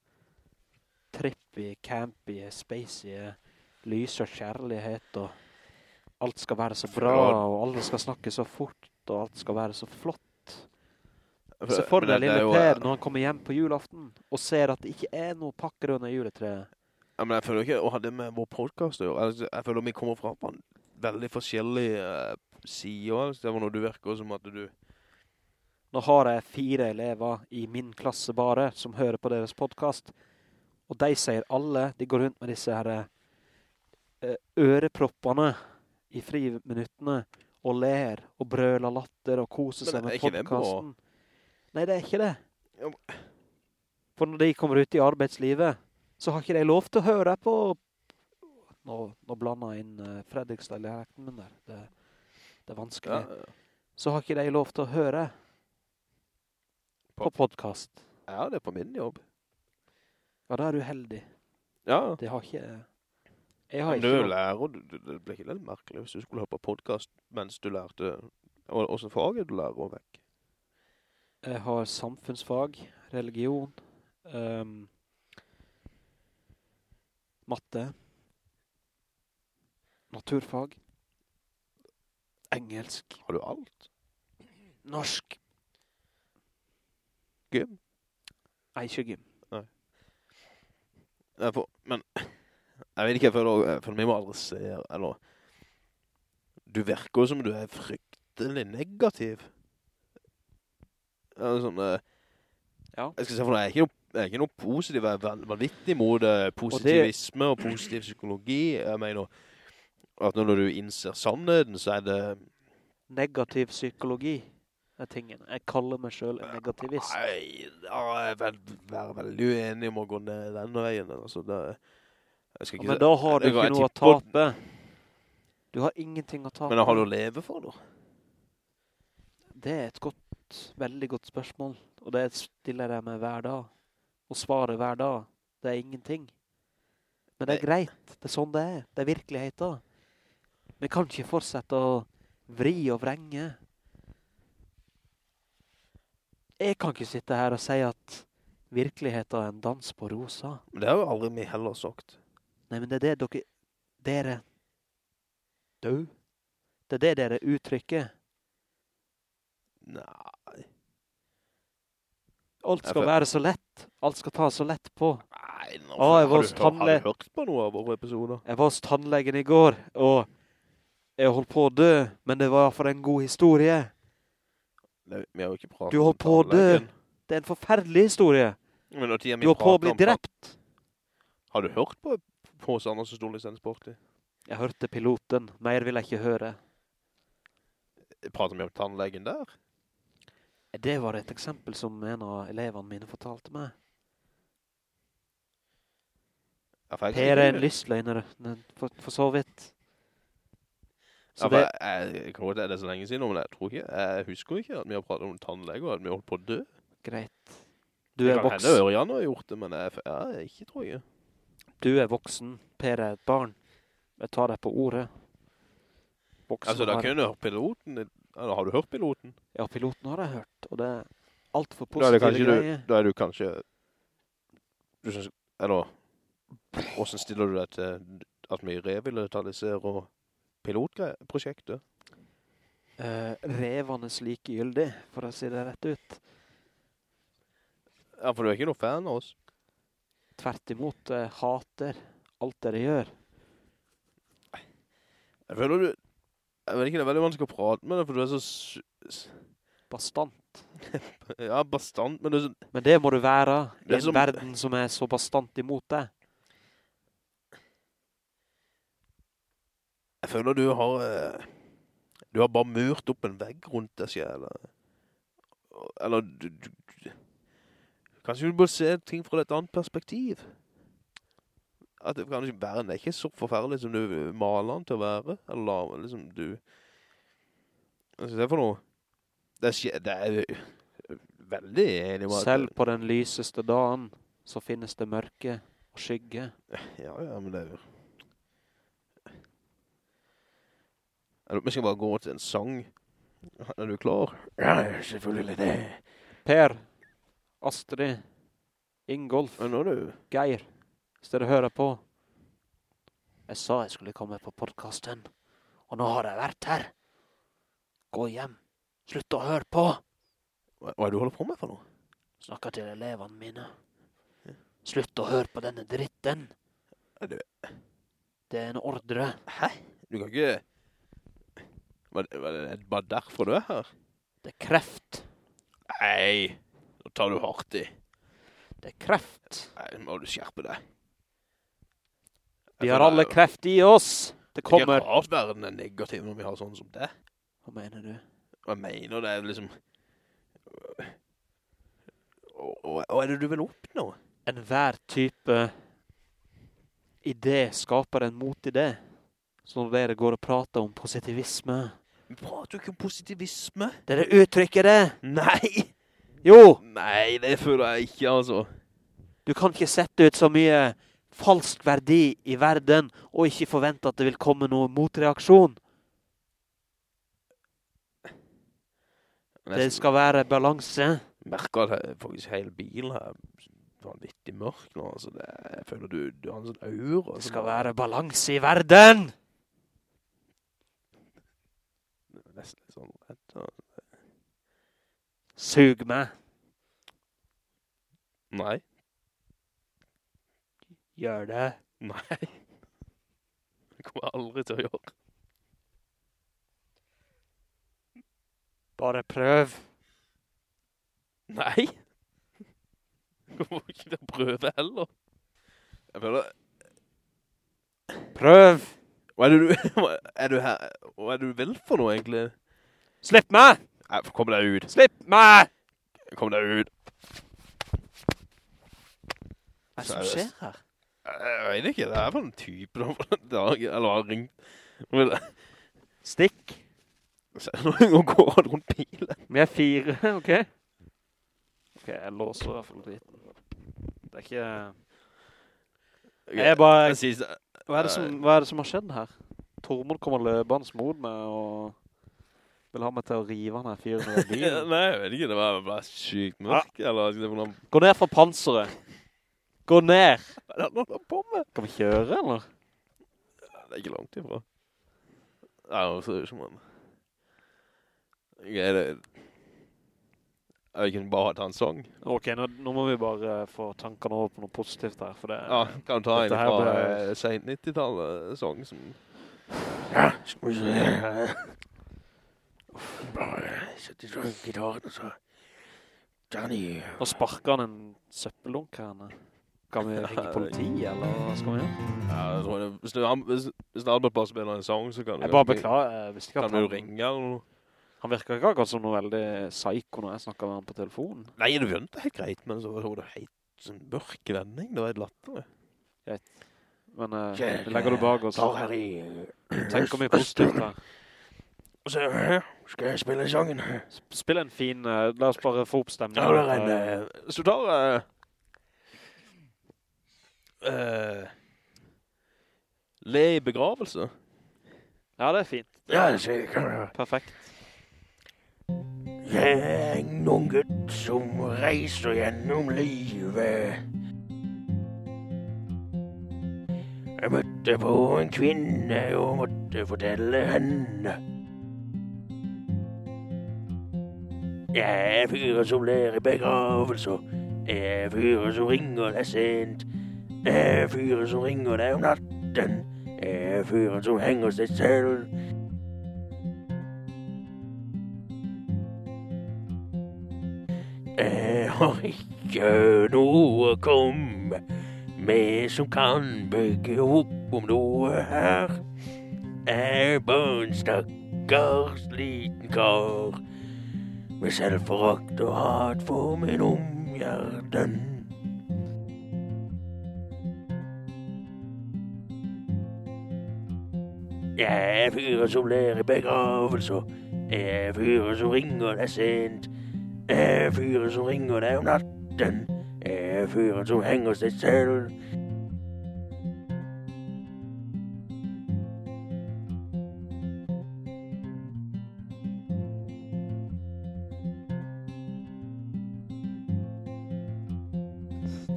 trippy, campy, spacey, lys og kjærlighet, og alt skal være så bra, og alle skal snakke så fort, og alt skal være så flott. Se for Men deg er lille Per eh, når han kommer hjem på julaften, og ser at det ikke er noe pakker under juletreet. Ja, men jeg føler ikke å ha det med vår podcast gjøre. Altså, jeg føler vi kommer fra på en veldig forskjellige uh, sider. Det var når du virker som at du... Nå har jeg fire elever i min klasse bare som hører på deres podcast. Og de sier alle, de går rundt med disse her uh, øreproppene i friminuttene og ler og brøler latter og koser Men seg er med ikke det bra? Nei, det er ikke det. For når de kommer ut i arbeidslivet, så har ikke de lov til å høre på... Nå, nå blander jeg inn uh, Fredrikstad-dialekten min der. Det, det er vanskelig. Ja, Så har ikke de lov til å høre på podcast. ja, det er på min jobb. Ja, da er du heldig. Ja, Det har ikke... Jeg har men ikke du er lærer, du, du, det blir ikke litt merkelig hvis du skulle høre på podcast mens du lærte, og hvordan faget du lærer å vekk? Jeg har samfunnsfag, religion, um, matte, naturfag, engelsk, Har du alt? norsk. Gym? Nei, ikke gym. Nei, for, men, jeg vet ikke, jeg jeg føler vi må adressere, eller, du virker jo som du er fryktelig negativ. Ja, sånn, eh, Ja. Jeg skal si, for jeg er ikke noe, jeg er ikke noe positiv, jeg er vanvittig mot eh, positivisme og, positiv psykologi. Jeg mener at når du innser sannheten, så er det... Negativ psykologi er tingen. Jeg kaller meg selv en negativist. Nei, da jeg vel, være veldig uenig om å gå ned den veien. Altså, det, Ja, men da har du ikke noe å tape. Du har ingenting å tape. Men har du å leve for, da? Det er et godt, veldig godt spørsmål. Og det stiller jeg meg hver dag. Og svarer hver dag, det er ingenting. Men det er greit. Det er sånn det er. Det er virkeligheten. Vi kan ikke fortsette å vri og vrenge. Jeg kan ikke sitte her og si at virkeligheten er en dans på rosa. Men det har jo aldri vi heller sagt. Nei, men det er det dere, dere, du, det er det dere uttrykker. Nei. Alt skal være så lett. Alt skal tas så lett på. Nei, nå, Å, har, du, har du hørt på noe av våre episoder? Jeg var hos tannlegen i går, og jeg holdt på å dø, men det var for en god historie. Nei, vi har jo ikke pratet om Du om holdt på å dø. Det er en forferdelig historie. Men når tiden vi Du holdt på å bli drept. Har du hørt på på Sanders og Storlisens Sporty? Jeg hørte piloten. Mer vil jeg ikke høre. Prater vi om tannlegen der? Det var et eksempel som en av elevene mine fortalte meg. Ja, Per er en lystløgner, for, for så vidt. Så Ja, for det, jeg, jeg, jeg det er så lenge siden, men jeg tror ikke, jeg husker ikke at vi har pratet om tannlege, og at vi holdt på å dø. greit. Du jeg er kan hende voksen. Ørjan har gjort det, men jeg, ja, jeg ikke tror jeg. Du er voksen. Per er et barn. Jeg tar deg på ordet. Voksen Altså, da kunne piloten, eller har du hørt piloten? Ja, piloten har jeg hørt, og det er alt for Da positive du, greier. da er du kanskje, du synes, eller, hvordan stiller du deg til at vi revitaliserer pilotprosjektet? Eh, slik likegyldig, for å si det rett ut. Ja, for du er ikke noe fan av oss. Tvert imot, jeg hater alt det de gjør. Jeg føler du, jeg vet ikke, det er veldig vanskelig å prate med deg, for du er så, Bastant. ja, bastant, men du er så, Men det må du være i en som- verden som er så bastant imot deg. jeg føler du har, eh, du har bare murt opp en vegg rundt deg selv, eller, eller du, du, du, kanskje du bør se ting fra et annet perspektiv. At det kanskje verden er ikke så forferdelig som du maler den til å være, eller la- liksom du, altså det er for noe, det er, det er veldig enig med Selv på den lyseste dagen, så finnes det mørke og skygge. Ja, ja, men det er jo... Vi skal bare gå til en sang. Er du klar? Ja, selvfølgelig det. Per, Astrid, Ingolf. Geir, hvis dere hører på. Jeg sa jeg skulle komme på podcasten, og nå har jeg vært her. Gå hjem. Slutt å høre på. Hva hva er det du holder på med for noe? Snakker til elevene mine. Slutt å høre på denne dritten. Er du... Det er en ordre. Hæ? Du kan ikke... Var det, var det bare derfor du er her? Det er kreft. Nei, nå tar du hardt i. Det er kreft. Nei, nå må du skjerpe deg. Vi har alle kreft i oss. Det kommer... Det er rart verden er negativ når vi har sånn som det. Hva mener du? Hva mener det er liksom... Hva hva er det du vil oppnå? En hver type idé skaper en motidé. Så når dere går og prater om positivisme. Vi prater jo ikke om positivisme. Dere uttrykker det! Nei! Jo! Nei, det føler jeg ikke, altså. Du kan ikke sette ut så mye falsk verdi i verden, og ikke forvente at det vil komme noe motreaksjon. Det skal være balanse. merker at faktisk hele bilen her er vanvittig mørk nå, altså. Det, jeg føler du, du har en sånn aur. Det skal være balanse i verden! Nesten litt sånn redd. og- Sug meg. Nei. Gjør det. Nei. Det kommer jeg aldri til å gjøre. Bare prøv. Nei. Jeg kommer ikke til å prøve heller. Jeg føler... Prøv! Hva er det du... Er du her... Hva er det du vil for noe, egentlig? Slipp meg! Nei, kom deg ut. Slipp meg! Kom deg ut. Hva er det som skjer her? Jeg vet ikke, det er bare en type da, for en dag, eller har ringt. Stikk. Nå går han rundt bilen. Vi er fire, ok? Ok, jeg låser i hvert fall driten. Det er ikke... Jeg er bare... Hva er, det som, hva er det som har skjedd her? Tormod kommer løpende mot meg og vil ha meg til å rive han her fyren over bilen. Nei, jeg vet ikke, det var bare sykt mørk, det. Gå ned fra panseret. Gå ned. Hva er det han på med? Kan vi kjøre, eller? Det er ikke langt ifra. Nei, det ser ut som han... Ok, det... Jeg kan bare ta en sang. Ok, nå, nå må vi bare få tankene over på noe positivt her, for det... Ja, kan du ta en fra ble- eh, sent 90-tallet sang som... Ja, skal vi se her. Bare sette i gitaren, og så tar. Nå sparker han en søppeldunk her. Anne. Kan vi ringe politiet, eller hva skal vi gjøre? Ja, jeg tror det... Hvis, du, han- hvis, hvis Albert bare spiller en sang, så kan du... Jeg bare beklager, jeg visste ikke Kan du ringe eller noe? Han virker ikke akkurat som noe veldig psycho når jeg snakker med han på telefonen. Nei, det begynte helt greit, men så var det helt sånn mørk vending. Det var et latter. Men uh, det legger du bak oss. Her. Tenk mye positivt her. Og så skal jeg spille sangen. Spill en fin... uh, la oss bare få opp stemningen. Ja, det er en... Uh, så tar... eh, eh, le i begravelse. Ja, det er fint. Ja, jeg. Perfekt. Jeg er noen gutt som reiser gjennom livet. Jeg møtte på en kvinne og måtte fortelle henne. Jeg er fyren som ler i begravelser. Jeg er fyren som ringer deg sent. Jeg er fyren som ringer deg om natten. Jeg er fyren som henger seg selv. Jeg har ikke noe å komme med som kan bygge opp om noe her. Jeg er bare en stakkars liten kar med selvforakt og hat for min omgjerden. Jeg er fyren som ler i begravelser. Jeg er fyren som ringer deg sent. Jeg er fyren som ringer deg om natten. Jeg er fyren som henger seg selv.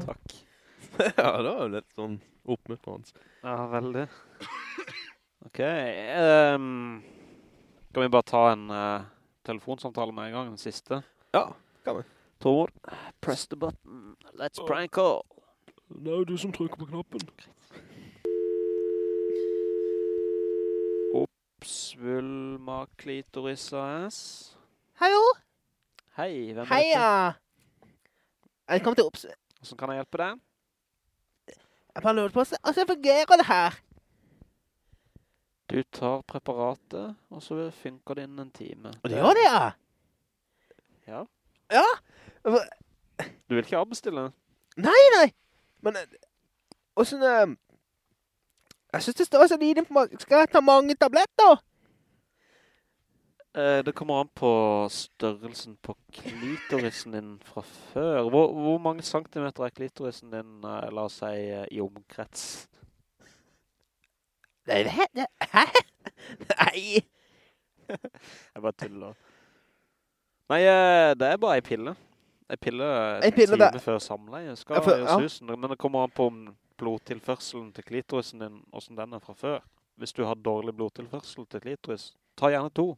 Takk. ja, det var jo litt sånn oppmuntrende. Ja, veldig. Ok, Um, kan vi bare ta en uh, telefonsamtale med en gang, den siste? Ja, kan vi. Tormod, press the button, let's prank call. Det er jo du som trykker på knappen. Svulma Klitoris AS. Hallo? Hei, hvem er Heia! Velkommen til Ops. Hvordan kan jeg hjelpe deg? Jeg bare lurer på hvordan fungerer det her? Du tar preparatet, og så funker det innen en time. Og det gjør det, ja. Ja. Ja. Du vil ikke avbestille? Nei, nei. Men, og hvordan, eh, jeg synes det står så lite på, skal jeg ta mange tabletter? Eh, det kommer an på størrelsen på klitorisen din fra før. Hvor, hvor mange centimeter er klitorisen din, eh, la oss si, eh, i omkrets? Hæ? Nei. Jeg bare tuller. Nei, eh, det er bare en pille. En pille En time der. før samleie skal Ja, for- ja. susen. Men det kommer an på blodtilførselen til klitorisen din, hvordan den er fra før. Hvis du har dårlig blodtilførsel til klitoris, ta gjerne to.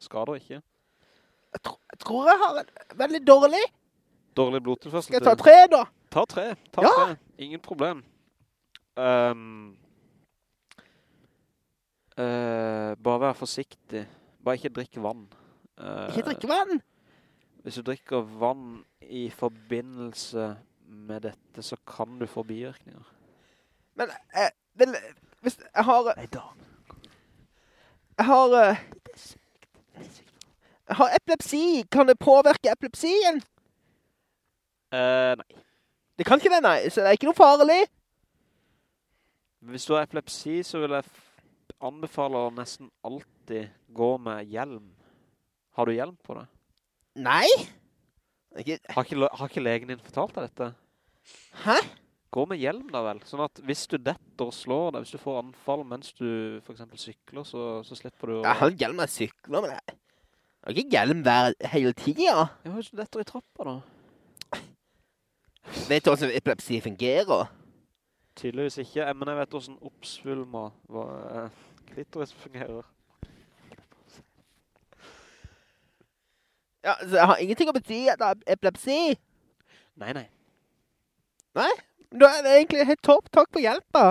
Skader ikke. Jeg, tro, jeg tror jeg har en veldig dårlig. Dårlig blodtilførsel Skal jeg ta tre, da? Ta tre. Ta Ja. tre. Ingen problem. Ehm, eh, bare vær forsiktig. Bare ikke drikk vann. Uh, Ikke drikk vann. Hvis du drikker vann i forbindelse med dette, så kan du få bivirkninger. Men jeg vil Hvis jeg har Nei da. Jeg har eh, Jeg har epilepsi. Kan det påvirke epilepsien? Uh, nei. Det kan ikke det, nei. Så det er ikke noe farlig. Hvis du har epilepsi, så vil jeg f- anbefale å nesten alltid gå med hjelm. Har du hjelm på det? Nei. Ikke, Har ikke, har ikke legen din fortalt deg dette? hæ? Gå med hjelm da vel, sånn at hvis du detter og slår deg, hvis du får anfall mens du for eksempel sykler, så, så slipper du å... Jeg har hjelm når jeg sykler, men jeg jeg har ikke hjelm hver hele tiden. Ja, hvis du detter i trappa da. Vet du hvordan epilepsi fungerer? Tydeligvis ikke, eh, men jeg vet hvordan oppsvulma eh, klitoris fungerer. Ja, så jeg har ingenting å bety at det er epilepsi. Nei, nei. Nei? Da er det egentlig helt topp. Takk for hjelpa.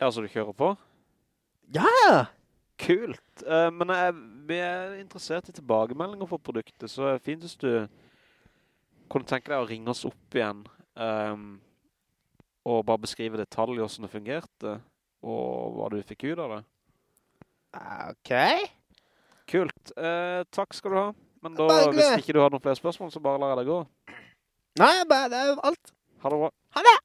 Ja, så du kjører på? Ja. Kult. Uh, men jeg, vi er interessert i tilbakemeldinger for produktet, så det er fint hvis du kunne tenke deg å ringe oss opp igjen ehm, og bare beskrive detaljer hvordan det fungerte, og hva du fikk ut av det. Ok. Kult. Eh, takk skal du ha. Men da, hvis ikke du har noen flere spørsmål, så bare lar jeg deg gå. Nei, bare det er alt. Ha det bra. Ha det.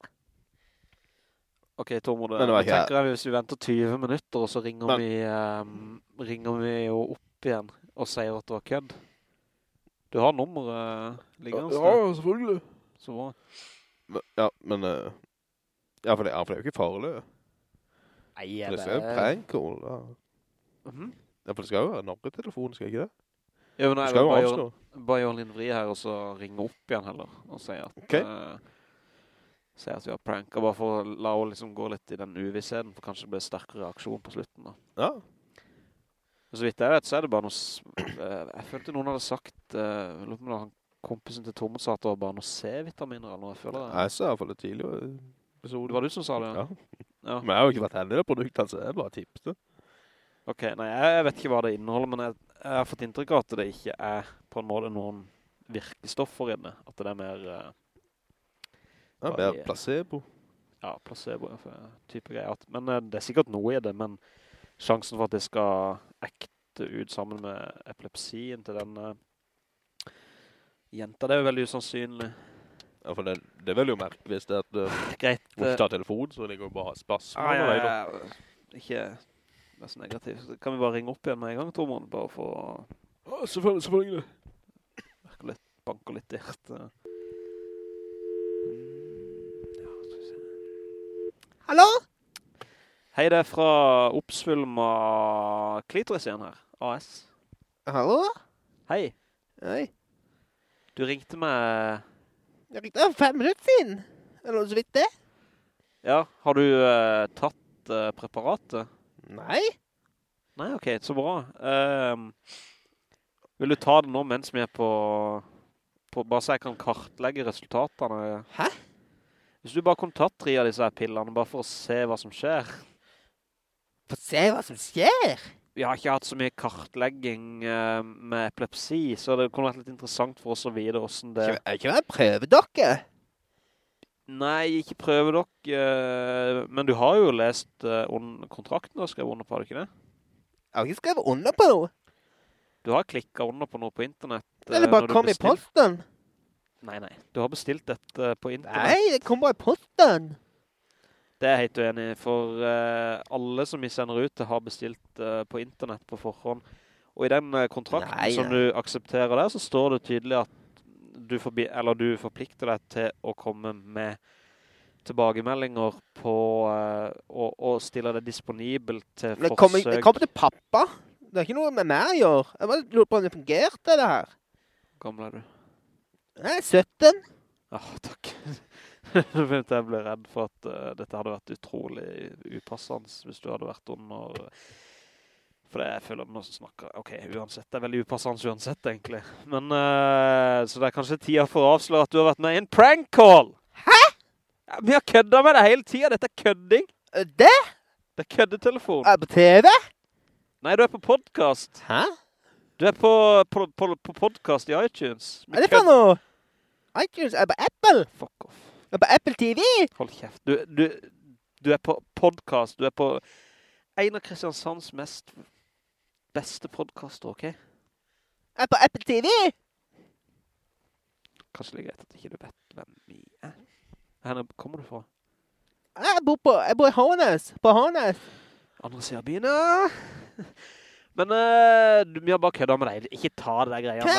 Ok, Tormod, Men jeg ikke- tenker jeg hvis vi venter 20 minutter, og så ringer Men- vi, um, ringer vi jo opp igjen og sier at det var kødd. Du har nummeret liggende. der. selvfølgelig. Så bra. Men, ja, men... eh, ja, for det, ja, for det er jo ikke farlig. Nei, jeg For det skal jo være prank call. Ja. Mhm. ja, for det skal jo være narretelefon, skal ikke det? Ja, men nei, jeg skal jo bare gjøre, avslå. bare en liten vri her, og så ringe opp igjen heller, og si at... Ok. eh, si at vi har pranket, bare for å la henne liksom gå litt i den uvissheten, for kanskje det blir sterkere reaksjon på slutten da. Ja. Og så vidt jeg vet, så er det bare noe... s- eh, Jeg følte noen hadde sagt... eh, Jeg lurer på om det var han kompisen til Tormod sa at det var bare noe C-vitaminer eller noe. Jeg føler det. Jeg sa i hvert fall det tidligere episode. Det var du som sa det? Ja. Ja. Men jeg har jo ikke vært heldig i det produktet, altså. jeg bare tipset. Ok, nei, jeg vet ikke hva det inneholder, men jeg, jeg har fått inntrykk av at det ikke er på en måte noen virkestoffer inne. At det er mer, Uh, Ja, mer placebo. ja, placebo, type greier. Men uh, det er sikkert noe i det, men sjansen for at det skal ekte ut sammen med epilepsien til den uh, jenta, det er jo veldig usannsynlig. Ja, for det, det vil jo merke hvis det er at du Greit. eh, telefon, så ligger jo bare spørsmål. Ah, ja, ja, ja. Ikke vær så negativ. Så Kan vi bare ringe opp igjen med en gang, Tormund, Bare for å Ja, selvfølgelig, selvfølgelig. Verker litt, banker litt i hjertet. Hallo? Hei, det er fra Oppsvulma Klitoris igjen her. AS. Hallo? Hei, Hei. du ringte meg... Jeg er fem minutter siden. Eller så vidt det. Ja, har du uh, tatt uh, preparatet? Nei. Nei, ok, så bra. Uh, vil du ta det nå mens vi er på, på... Bare så jeg kan kartlegge resultatene. Hæ? Hvis du bare kunne tatt tre av disse pillene, bare for å se hva som skjer. For å se hva som skjer. Vi har ikke hatt så mye kartlegging eh, med epilepsi, så det kunne vært litt interessant for oss å vite hvordan det... Er ikke være prøvedokke. Nei, ikke prøve dere, eh, men du har jo lest eh, kontrakten og skrevet under på, du ikke det? Jeg har ikke skrevet under på noe. Du har klikket under på noe på internett. Eller bare kom i posten. Nei, nei. Du har bestilt dette på internett. Nei, det kom bare i posten. Det er jeg helt uenig i, for uh, alle som vi sender ut har bestilt uh, på internett på forhånd. Og i den eh, kontrakten Nei, som du aksepterer der, så står det tydelig at du, forbi, eller du forplikter deg til å komme med tilbakemeldinger på, eh, og, og stille deg disponibel til det kom, forsøk. det kommer til pappa. Det er ikke noe med meg å gjøre. Jeg bare lurer på om det fungerte, det her. Gammel er du? Jeg er 17. Ah, takk. Jeg å bli redd for at uh, dette hadde vært utrolig upassende hvis du hadde vært under... For det jeg føler noen som snakker... Ok, uansett. Det er veldig upassende uansett, egentlig. Men, uh, så det er kanskje tida for å avsløre at du har vært med i en prank call! Hæ? Ja, vi har kødda med deg hele tiden. Dette er kødding. Eh, Det? Det er køddetelefon. Er på TV? Nei, du er på podcast. Hæ? Du er på, på, på, på podcast i iTunes. Er det for noe? iTunes er på Apple. Fuck off. Er på Apple TV. Hold kjeft. Du, du, du er på podcast. Du er på en av Kristiansands mest beste podcaster, ok? Jeg Er på Apple TV. Kanskje det er greit at ikke du vet hvem vi er. Hvor kommer du fra? Jeg bor på, jeg bor i Hånes. På Hånes. Andre siden av byen, ja. Men uh, vi har bare kødda med deg. Ikke ta det der greia.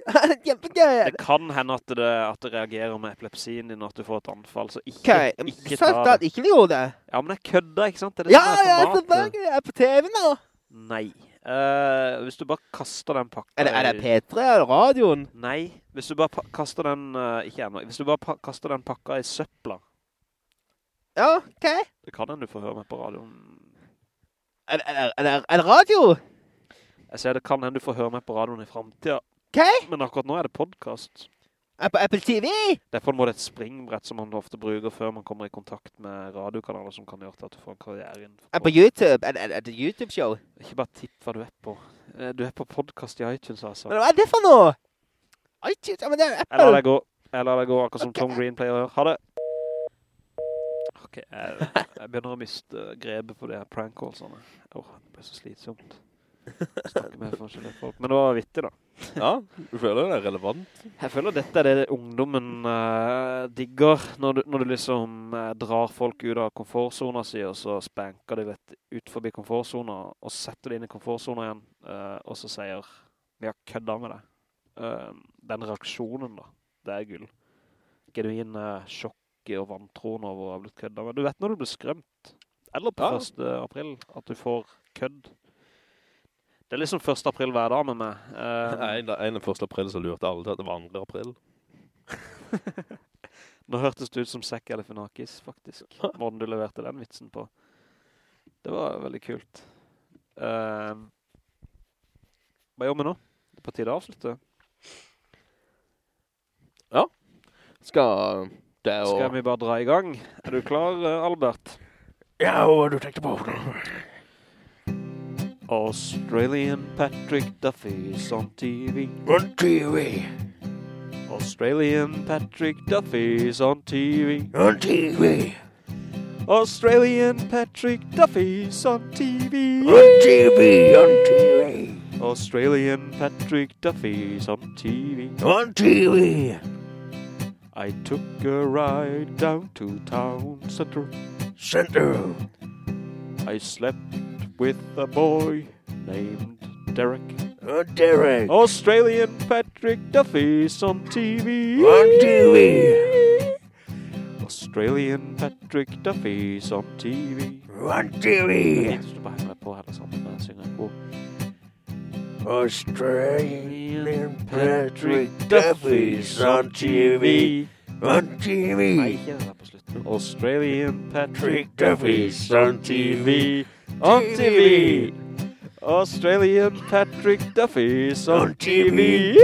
Kjempegøy. Det kan hende at det, at det reagerer med epilepsien din, at du får et anfall, så ikke, okay. ikke ta at det. ikke vi gjorde det. Ja, men jeg kødda, ikke sant? Det er det Ja, som er ja, Jeg er på TV nå. Nei. Uh, hvis du bare kaster den pakka Er det, er det P3 eller radioen? Nei, hvis du bare kaster den, Uh, ikke ennå, hvis du bare pa kaster den pakka i søpla, Ja, ok. det kan hende du får høre meg på radioen. Er, er, er det radio? Jeg ser det kan hende du får høre meg på radioen i fremtiden, Ok. men akkurat nå er det podcast. Er på Apple TV? Det er på en måte et springbrett som man ofte bruker før man kommer i kontakt med radiokanaler som kan gjøre til at du får en karriere innenfor. Er på YouTube? Er, er, er det YouTube-show? Ikke bare tipp hva du er på. Eh, Du er på podcast i iTunes, altså. Men hva er det for noe? iTunes? Ja, men det er Jeg lar Apple. deg gå. Jeg lar deg gå, akkurat som okay. Tom Green pleier å gjøre. Ha det! Ok, jeg, jeg begynner å miste grepet på det her prank callsene. Åh, det ble så slitsomt. Snakke med forskjellige folk. Men det var vittig da. Ja, du føler det er relevant. Jeg føler dette er det ungdommen uh, digger, når du, når du liksom uh, drar folk ut av komfortzona si, og så spenker de litt ut forbi komfortzona, og setter de inn i komfortzona igjen, uh, og så sier, vi har kødda med deg. Eh, den reaksjonen da, det er gull. Genuin uh, sjokk og vantroen over å ha blitt kødda med. Du vet når du blir skrømt, eller på Ja. 1. april, at du får kødd. Det er liksom 1. april hver dag med meg. Uh, En, en av 1. april så lurte alle til at det var 2. april. Nå hørtes det ut som Sekk Elefinakis, faktisk. Måten du leverte den vitsen på. Det var veldig kult. Ehm, hva gjør vi nå? Det er på tide å avslutte. Skal det og... Skal vi bare dra i gang? Er du klar, eh, Albert? Ja, hva du tenkte på? Australian Patrick Duffy's on TV. On TV. Australian Patrick Duffy's on TV. On TV. Australian Patrick Duffy's on TV. On TV. On TV. Australian Patrick Duffy's on TV. On TV. I took a ride down to town center. Center. I slept with a boy named Derek. On Derek. Australian Patrick Duffy's on TV. On TV. Australian Patrick Duffy's on TV. On TV. Bare henge meg på hele sammen med å synge en. Australian Patrick Duffy's on TV. On TV. ikke det der på slutten. Australian Patrick Duffy's on TV. On TV. Australian Patrick Duffy's on TV.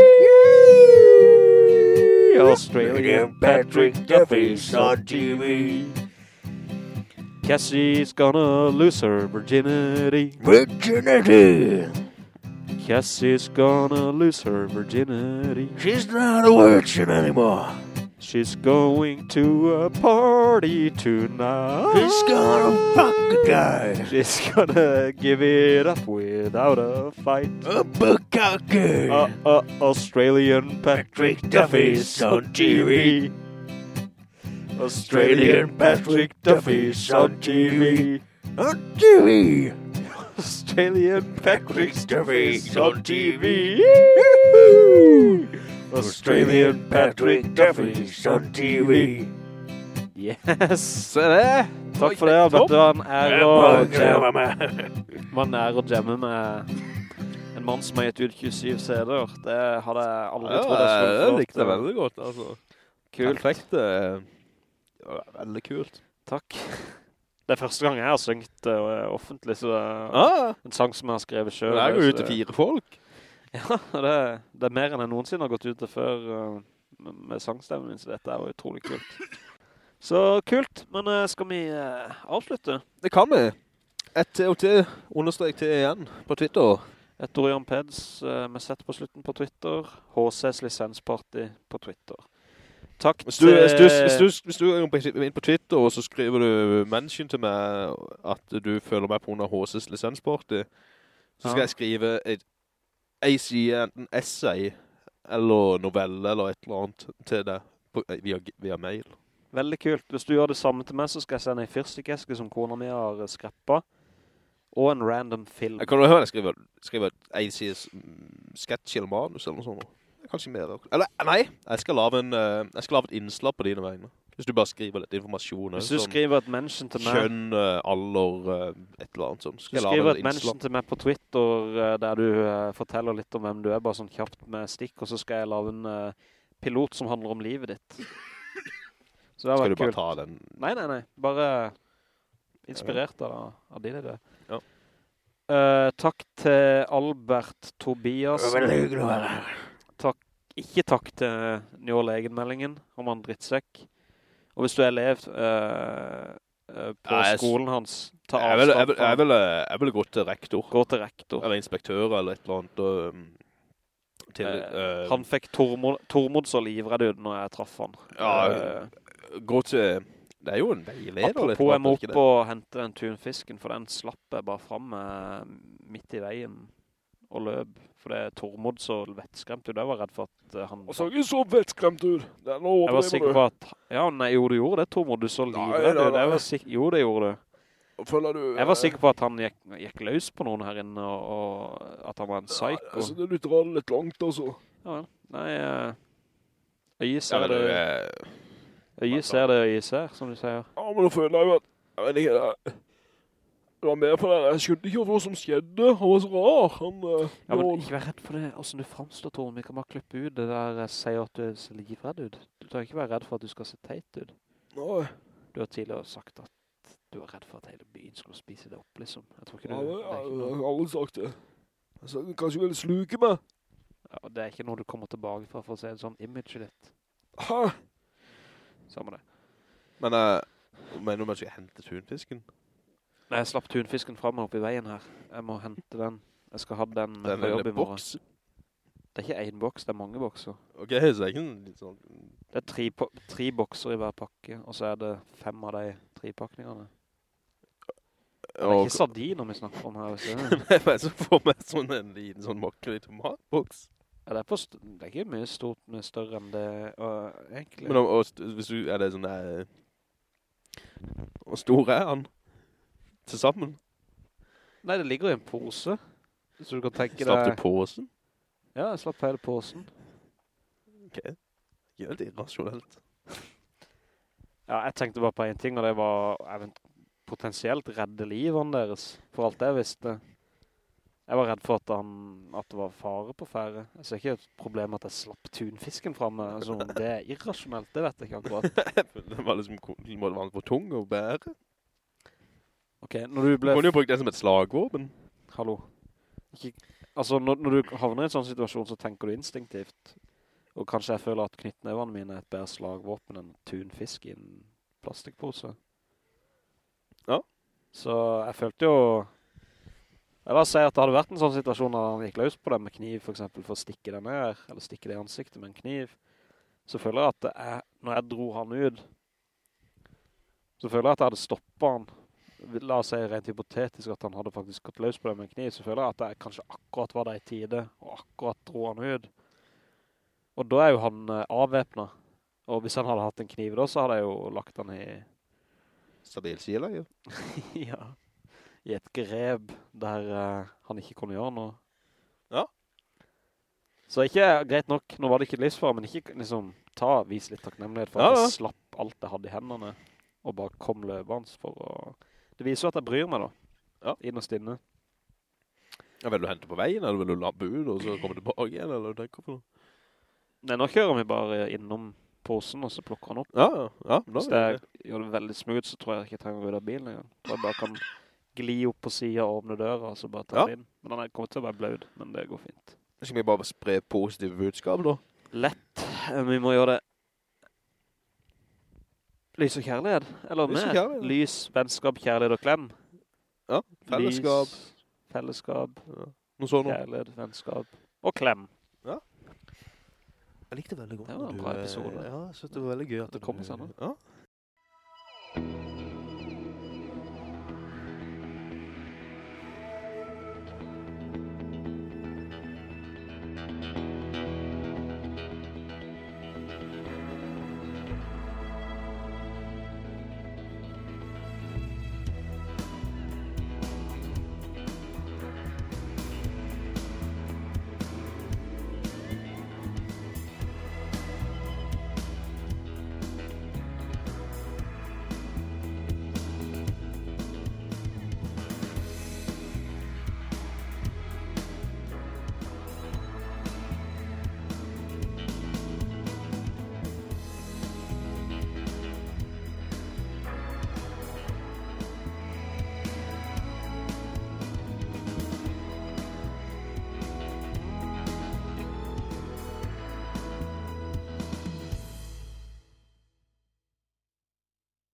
Australian Patrick Duffy's on TV. Cassie's gonna lose her virginity. Virginity. Cassie's gonna lose her virginity. She's not a virgin anymore. She's going to a party tonight. She's gonna fuck a guy. She's gonna give it up without a fight. A bukkake. Uh, uh, Australian Patrick Duffy's on TV. Australian Patrick Duffy's on TV. on TV. Australian Patrick Duffy's on TV. Australian Patrick Duffy's on TV. Yes. Se det! Takk for det, Albert. Det var en ære å det var en ære å jamme med en mann som har gitt ut 27 CD-er. Det hadde jeg aldri Ja, trodd jeg skulle få jeg likte det veldig godt, altså. Kult. Perfekt. eh, Veldig kult. Takk. Det er første gang jeg har syngt uh, offentlig, så det er Ah, en sang som jeg har skrevet selv. det er jo ute fire folk. Ja, det, det er mer enn jeg noensinne har gått ut til før uh, med, med sangstemmen min, så dette er jo utrolig kult. Så kult, men uh, skal vi uh, avslutte? Det kan vi. Et TOT understrek til igjen, på Twitter. Et Dorian Peds med sett på slutten på Twitter. HCs lisensparty på Twitter. Takk Hvis du, til... hvis, du, hvis, du, hvis du er inn på Twitter, og så skriver du mention til meg at du føler meg på under HCs lisensparty, så skal Ja. jeg skrive et, ei sier enten essay, eller novelle, eller et eller annet til deg på, via, via mail. Veldig kult. Hvis du gjør det samme til meg, så skal jeg sende en fyrstikkeske som kona mi har eh, skreppet. Og en random film. Jeg kan du høre jeg skriver, skriver en side mm, sketch eller manus eller noe sånt. Kanskje mer. Eller, nei, jeg skal lave, en, eh, jeg skal lave et innslag på dine vegne. Hvis du bare skriver litt informasjon. Hvis du sånn skriver et mention til meg... Kjønn, eh, alder, eh, et eller annet sånt. Skal lave skriver et mention til meg på Twitter eh, der du uh, forteller litt om hvem du er, bare sånn kjapt med stikk, og så skal jeg lave en uh, pilot som handler om livet ditt. Så det har Skal vært du bare kult. ta den? Nei, nei, nei. Bare inspirert av, av din idé. Ja. Uh, takk til Albert Tobias. Veldig hyggelig å være her. Ikke takk til Njål Egenmeldingen om han drittsekk. Og hvis du er elev eh, eh, på Nei, jeg skolen hans, ta Jeg ville Jeg, jeg, vil- jeg, vil, jeg vil gå til rektor. Gå til rektor. Eller inspektør eller et eller annet. Og, um, til, Eh, eh, han fikk Tormod, Tormod så livredd ut når jeg traff han. Ja, uh, gå til... Det er jo en veileder. apropos, jeg må opp og hente den tunfisken, for den slapp jeg bare frem midt i veien og løp. For det er Tormod så vettskremt ut. Jeg var redd for at eh, han... ikke så vettskremt ut. Det er noe Jeg var sikker på at... Ja, nei, jo, du gjorde det, Tormod. Du så livet. livredd ut. Jeg var sikker... Jo, det gjorde du. Føler du... Jeg var sikker på at han gikk, gikk løs på noen her inne, og, og at han var en psycho. altså, du drar det litt langt, altså. Ja, vel. nei, eh, øyet Ja, ser det, eh, øyet ser det øyet ser, som du sier. Ja, men nå føler jeg jo at... Jeg vet ikke, det... Det var mer på det. Jeg skjønte ikke hva som skjedde. Han var så rar. Han... Uh, Ja, men ikke vær redd for det, hvordan du fremstår, Torm. Vi kan bare klippe ut det der jeg sier at du ser livredd ut. Du trenger ikke være redd for at du skal se teit ut. Nei. Du har tidligere sagt at du var redd for at hele byen skulle spise det opp, liksom. Jeg tror ikke Ja, du... det, Det er jeg, ikke jeg har aldri sagt det. Jeg sa den kanskje vil sluke meg. ja, det er ikke noe du kommer tilbake fra for å se en sånn image ditt. Hæ? Samme det. Men, uh, mener du jeg skal hente tunfisken? Nei, jeg slapp tunfisken frem opp i veien her. Jeg må hente den. Jeg skal ha den med på jobb i morgen. boks? Det er ikke en boks, det er mange bokser. Ok, så det er litt sånn... Det er tre, tre bokser i hver pakke, og så er det fem av de tre pakningene. Det er ikke sardiner vi snakker om her, hvis det. Jeg så får meg sånn en liten sånn makker i tomatboks. Ja, det, er det er ikke mye stort, mye større enn det, og, egentlig. Men om, og, hvis du, er det sånn der... Hvor stor er han? Til sammen? Nei, det ligger i en pose. Så du kan tenke Slapp deg... du påsen? Ja, jeg slapp hele posen. Ok. Gjør det irrasjonelt. Ja, jeg tenkte bare på en ting, og det var event potensielt redde livene deres, for alt jeg visste. Jeg var redd for at, han, at det var fare på fære. Jeg ser ikke et problem at jeg slapp tunfisken fra meg. Altså, det er irrasjonelt, det vet jeg ikke akkurat. det var liksom, det måtte være for tung å bære. Ok, når du Du ble... kunne jo brukt det som et slagvåpen. Hallo. Ikke, altså, når, når du havner i en sånn situasjon, så tenker du instinktivt. Og kanskje jeg føler at knyttnevene mine er et bedre slagvåpen enn tunfisk i en plastikkpose. Ja. Så jeg følte jo... Jeg la si at det hadde vært en sånn situasjon når han gikk løs på det med kniv, for eksempel, for å stikke den ned, eller stikke det i ansiktet med en kniv. så føler jeg at det er, når jeg dro han ut, så føler jeg at jeg hadde stoppet han. La oss si rent hypotetisk at han hadde faktisk gått løs på det med en kniv, så føler jeg at jeg kanskje akkurat var det i tide, og akkurat dro han ut. Og da er jo han avvepnet. avvæpnet. Og hvis han hadde hatt en kniv da, så hadde jeg jo lagt han i, Stabil sila, jo. ja, i et greb der uh, han ikke kunne gjøre noe. Ja. Så ikke greit nok, nå var det ikke livsfare, men ikke liksom ta, vis litt takknemlighet for Ja, at jeg slapp alt jeg hadde i hendene, og bare kom løpende for å... Det viser jo at jeg bryr meg da, Ja. innerst inne. Ja, vil du hente på veien, eller vil du labbe ut, og så kommer du tilbake igjen, eller tenker på noe? Nei, nå kjører vi bare innom posen, og så plukker han opp. Ja, ja, ja. Hvis jeg jeg gjør det veldig smooth, så tror jeg ikke jeg trenger å rydde av bilen engang. Så jeg bare kan gli opp på siden og åpne døra, og så bare ta Ja. inn. Men den er kommet til å være blød, men det går fint. Skal vi bare spre positive budskap da? Lett. Eh, Vi må gjøre det lys og kjærlighet. Eller Lys med kjærlighet. lys, vennskap, kjærlighet og klem. Ja, fellesskap. Lys, fellesskap, ja. sånt. kjærlighet, vennskap og klem. Jeg likte veldig godt. Det var en bra eh, episode. Ja, jeg synes det var veldig gøy at Det kom nå. Ja,